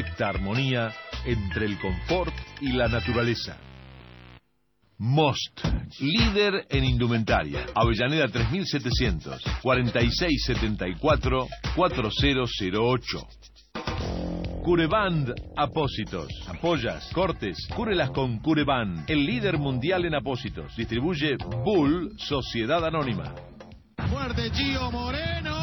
armonía entre el confort y la naturaleza. Most, líder en indumentaria. Avellaneda 3700, 4674, 4008. Cureband Apósitos. Apoyas, cortes, cúrelas con Cureband. El líder mundial en apósitos. Distribuye Bull Sociedad Anónima. Fuerte Gio Moreno.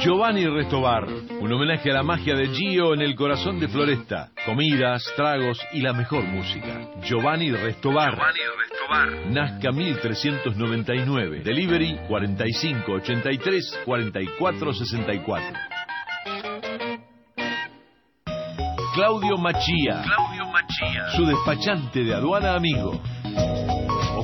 Giovanni Restobar, un homenaje a la magia de Gio en el corazón de Floresta. Comidas, tragos y la mejor música. Giovanni Restobar. Nazca 1399. Delivery 4583 4464. Claudio Machía. Claudio Machía. Su despachante de aduana amigo.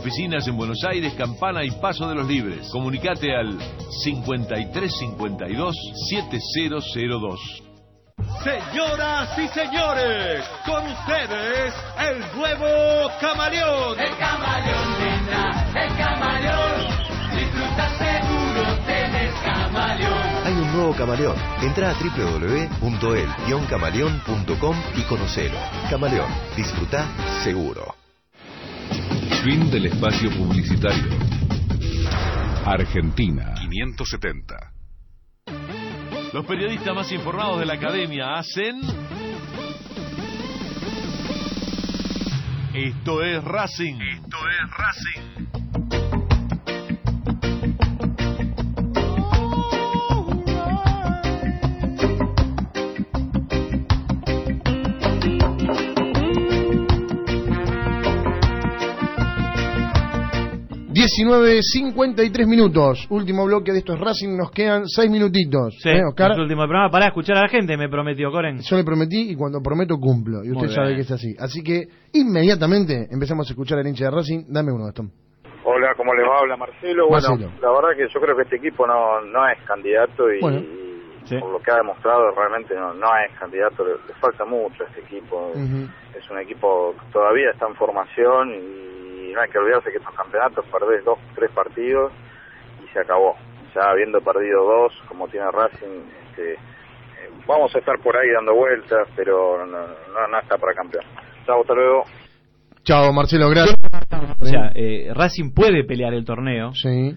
Oficinas en Buenos Aires, Campana y Paso de los Libres. Comunicate al 5352 7002. Señoras y señores, con ustedes el nuevo camaleón. El camaleón, nena, el camaleón. Disfruta seguro, tenés camaleón. Hay un nuevo camaleón. Entra a www.el-camaleón.com y conocelo. Camaleón, disfruta seguro. Fin del espacio publicitario. Argentina 570. Los periodistas más informados de la academia hacen. Esto es Racing. Esto es Racing. ...19.53 minutos... ...último bloque de estos Racing... ...nos quedan 6 minutitos... Sí, ¿Eh, Oscar? el último programa para escuchar a la gente, me prometió, Coren. Yo le prometí y cuando prometo cumplo. Y Muy usted sabe bien. que es así. Así que inmediatamente empezamos a escuchar al hincha de Racing. Dame uno, Gastón. Hola, ¿cómo les va? Habla Marcelo. Bueno, Marcelo. la verdad que yo creo que este equipo no, no es candidato y, Bueno. y por lo que ha demostrado realmente no, no es candidato. Le, le falta mucho a este equipo. Es un equipo que todavía está en formación y no hay que olvidarse que estos campeonatos perdés dos, tres partidos y se acabó. Ya habiendo perdido dos, como tiene Racing, este, eh, vamos a estar por ahí dando vueltas, pero no, no, no está para campeón. Chao, hasta luego. Chao, Marcelo, gracias. O sea, eh, Racing puede pelear el torneo,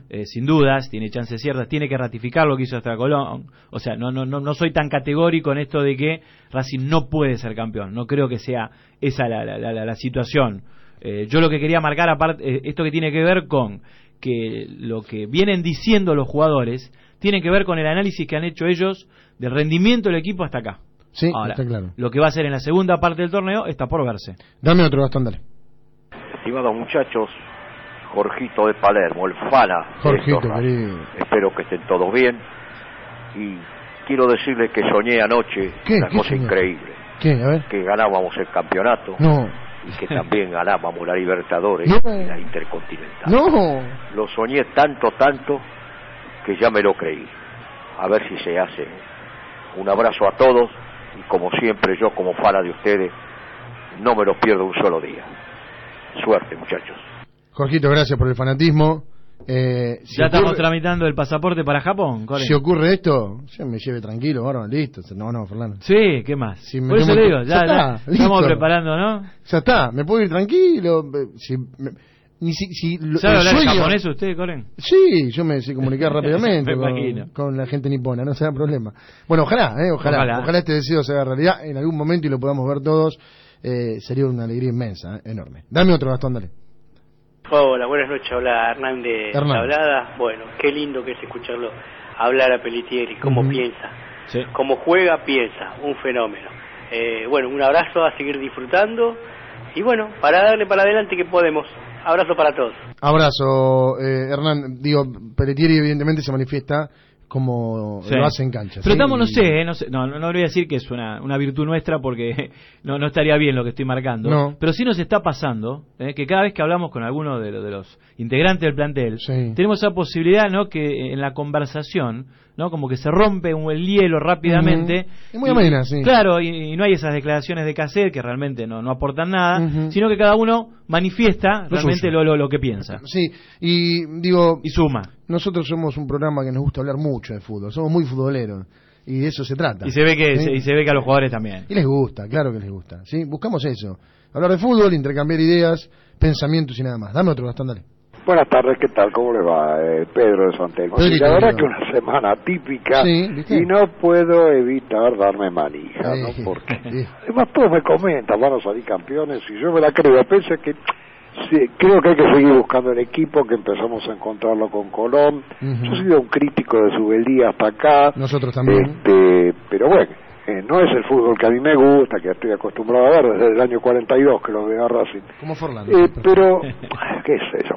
eh, sin dudas, tiene chances ciertas, tiene que ratificar lo que hizo hasta Colón. O sea, no, no, no, no soy tan categórico en esto de que Racing no puede ser campeón. No creo que sea esa la, la, la, la situación. Eh, yo lo que quería marcar, aparte, eh, esto que tiene que ver con que lo que vienen diciendo los jugadores tiene que ver con el análisis que han hecho ellos del rendimiento del equipo hasta acá. Sí, Ahora, está claro. Lo que va a ser en la segunda parte del torneo está por verse. Dame otro bastón, dale. Estimados muchachos, Jorgito de Palermo, el Fala. de Jorgito, querido. Espero que estén todos bien. Y quiero decirles que soñé anoche ¿Qué? una ¿Qué cosa increíble. ¿Qué? A ver. Que ganábamos el campeonato No. Y que también ganábamos la Libertadores No. y la Intercontinental. No. Lo soñé tanto, tanto, que ya me lo creí. A ver si se hace. Un abrazo a todos y como siempre yo como fala de ustedes, no me lo pierdo un solo día. Suerte muchachos. Jorgito, gracias por el fanatismo. Eh, si ya estamos tramitando el pasaporte para Japón, Coren. Si ocurre esto, yo me lleve tranquilo, bárbaro, listo. No, no, Fernando. Sí, ¿qué más? Si Por eso le digo, ya, Ya está, ya listo. estamos preparando, ¿no? Ya está, me puedo ir tranquilo. Si, me- ni si, si ¿Sabe hablar sueño- japonés usted, Coren? Sí, yo me sé comunicar rápidamente con, con la gente nipona, no se da problema. Bueno, ojalá, eh, ojalá, Ojalá. ojalá, este deseo se haga realidad en algún momento y lo podamos ver todos. Eh, sería una alegría inmensa, eh, enorme. Dame otro bastón, dale. Hola, buenas noches. Hola Hernán de Hernán. Tablada. Bueno, qué lindo que es escucharlo hablar a Pelitieri, cómo piensa, Sí. cómo juega, piensa, un fenómeno. Eh, bueno, un abrazo a seguir disfrutando y bueno, para darle para adelante que podemos. Abrazo para todos. Abrazo, eh, Hernán. Digo, Pelletieri evidentemente se manifiesta como Sí. lo hace en cancha. Pero ¿sí? estamos, no sé, eh, no, sé no, no, no voy a decir que es una, una virtud nuestra porque no, no estaría bien lo que estoy marcando. No. Pero sí nos está pasando eh, que cada vez que hablamos con alguno de, de los integrantes del plantel, tenemos esa posibilidad ¿no? que en la conversación, ¿no? como que se rompe un, el hielo rápidamente. Es muy amena, sí. Claro, y, y no hay esas declaraciones de cassette que realmente no, no aportan nada, sino que cada uno manifiesta realmente lo, lo, lo que piensa. Sí, y digo... Y suma. Nosotros somos un programa que nos gusta hablar mucho de fútbol, somos muy futboleros, y de eso se trata. Y se ve que, ¿Sí? y se ve que a los jugadores también. Y les gusta, claro que les gusta. ¿sí? Buscamos eso, hablar de fútbol, intercambiar ideas, pensamientos y nada más. Dame otro bastón, dale. Buenas tardes, ¿qué tal? ¿Cómo le va? Eh, Pedro de Santelmo. Sí, la verdad que una semana típica y no puedo evitar darme manija, ¿no? Porque además todos me comentan, van a salir campeones y yo me la creo. Pensé que sí, creo que hay que seguir buscando el equipo, que empezamos a encontrarlo con Colón. Yo he sido un crítico de su beldía hasta acá. Nosotros también. Este, pero bueno, eh, no es el fútbol que a mí me gusta, que estoy acostumbrado a ver desde el año 42 que lo veo a Racing. Como Forlán. Eh, pero, ¿qué es eso?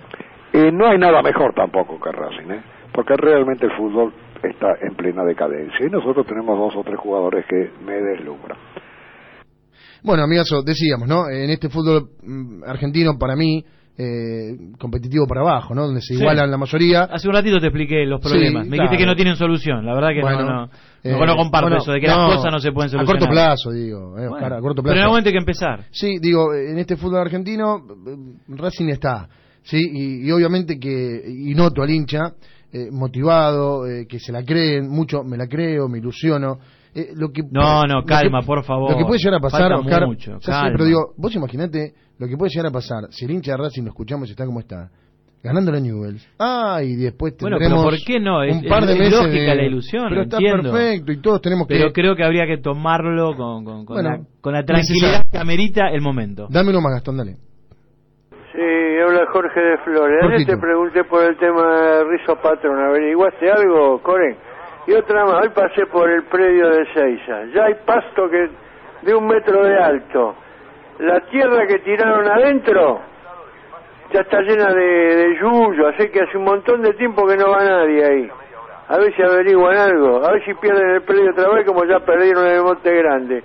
Eh, no hay nada mejor tampoco que Racing, ¿eh? porque realmente el fútbol está en plena decadencia y nosotros tenemos dos o tres jugadores que me deslumbran. Bueno, amigazo, decíamos, ¿no? En este fútbol mm, argentino, para mí, eh, competitivo para abajo, ¿no? Donde se Sí. igualan la mayoría. Hace un ratito te expliqué los Sí, problemas. Me dijiste claro. que no tienen solución. La verdad que Bueno, no, no, eh, no, comparto bueno, eso de que no, las cosas no se pueden A solucionar. corto plazo, digo, eh, Oscar, a corto plazo. Pero en algún momento hay que empezar. Sí, digo, en este fútbol argentino, eh, Racing está, ¿sí? Y, y obviamente que, y noto al hincha, eh, motivado, eh, que se la creen, mucho, me la creo, me ilusiono. Eh, lo que, No, no, que- calma, por favor. Lo que puede llegar a pasar, Falta Oscar, mucho, ya sé, calma. pero digo, vos imaginate lo que puede llegar a pasar si el hincha de Racing lo escuchamos y está como está, ganando la Newells. Ah, y después Bueno, tendremos pero ¿por qué no? Es- un par de es meses lógica de- la ilusión, Pero está entiendo. perfecto y todos tenemos Pero creo que habría que tomarlo con, con, con Bueno, la, con la tranquilidad necesario. que amerita el momento. Dame uno más, Gastón, dale. Sí, habla Jorge de Flores. Ayer te pregunté por el tema de Rizo Patrón. ¿Averiguaste algo, Coren? Y otra más. Hoy pasé por el predio de Seiza. Ya hay pasto que de un metro de alto. La tierra que tiraron adentro ya está llena de, de yuyo. Así que hace un montón de tiempo que no va nadie ahí. A ver si averiguan algo. A ver si pierden el predio otra vez como ya perdieron en el Monte Grande.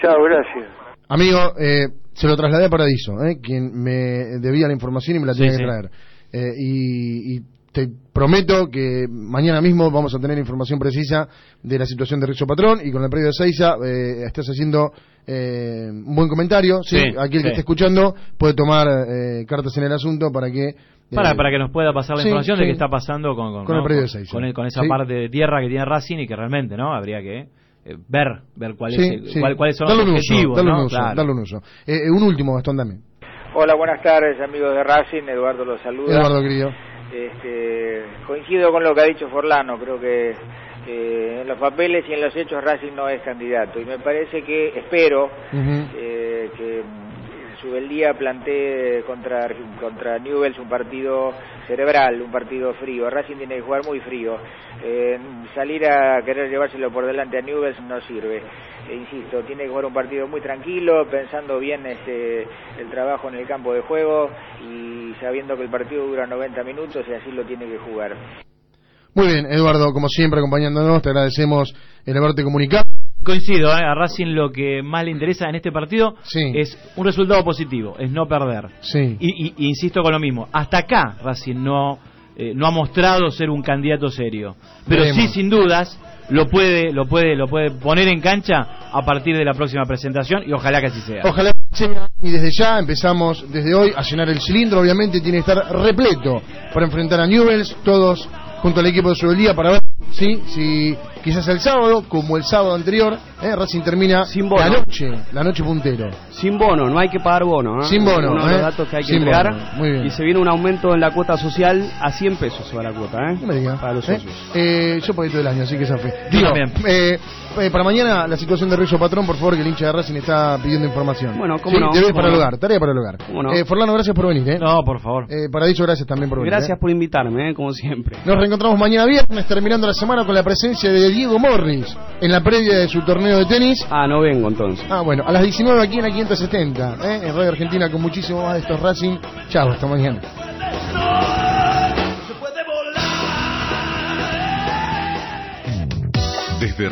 Chao, gracias. Amigo, eh, se lo trasladé a Paradiso, eh, quien me debía la información y me la Sí, tenía que sí. traer. Eh, y, y te prometo que mañana mismo vamos a tener información precisa de la situación de Rizo Patrón y con el predio de Seiza eh, estás haciendo eh, un buen comentario. ¿sí? Aquel que esté escuchando puede tomar eh, cartas en el asunto para que... eh, Para, para que nos pueda pasar la sí, información de qué está pasando con, con, Con el ¿no? predio de con, Seiza. con el- con esa Sí. parte de tierra que tiene Racing y que realmente no habría que eh, ver ver cuál Sí, es el- sí. cuál- cuáles son Dale los uso, objetivos dale ¿no? un uso, Claro. dale un uso. Eh, un último, Gastón, dame. Hola, buenas tardes, amigos de Racing. Eduardo los saluda. Eduardo, querido. Este, coincido con lo que ha dicho Forlano. Creo que eh, en los papeles y en los hechos Racing no es candidato. Y me parece que, espero, eh, Subeldía plantee contra, contra Newells un partido cerebral, un partido frío. Racing tiene que jugar muy frío. Eh, salir a querer llevárselo por delante a Newells no sirve. E insisto, tiene que jugar un partido muy tranquilo, pensando bien este, el trabajo en el campo de juego y sabiendo que el partido dura 90 minutos y así lo tiene que jugar. Muy bien, Eduardo, como siempre acompañándonos, te agradecemos el haberte comunicado. Coincido, ¿eh? a Racing lo que más le interesa en este partido es un resultado positivo, es no perder. Sí. Y, y- y insisto con lo mismo, hasta acá Racing no, eh, no ha mostrado ser un candidato serio. Pero Veremos. sí, sin dudas, lo puede, lo, puede, lo puede poner en cancha a partir de la próxima presentación y ojalá que así sea. Ojalá sea, y desde ya empezamos desde hoy a llenar el cilindro, obviamente tiene que estar repleto para enfrentar a Newells, todos junto al equipo de Subeldía para ver ¿sí? si quizás el sábado, como el sábado anterior, ¿eh? Racing termina bono. la noche, la noche puntero. Sin bono, no hay que pagar bono. ¿eh? Sin bono, Uno de los ¿eh? datos que hay que Sin entregar. muy bien. Y se viene un aumento en la cuota social a 100 pesos se va la cuota, ¿eh? No me diga. Para los ¿eh? socios. Eh, yo pagué todo el año, así que esa fe. Digo, eh, eh, para mañana la situación de Río Patrón, por favor, que el hincha de Racing está pidiendo información. Bueno, cómo Sí, no, Debes para el hogar, tarea para el hogar. Cómo no. Eh, Forlano, gracias por venir, ¿eh? No, por favor. Eh, Paradiso, gracias también por venir. Gracias ¿eh? por invitarme, ¿eh? como siempre. Nos reencontramos mañana viernes, terminando la semana con la presencia de Diego Morris en la previa de su torneo de tenis. Ah, no vengo entonces. Ah, bueno, a las 19 aquí en la 570, ¿eh? en Radio Argentina, con muchísimo más de estos Racing. Chao, hasta mañana. Desde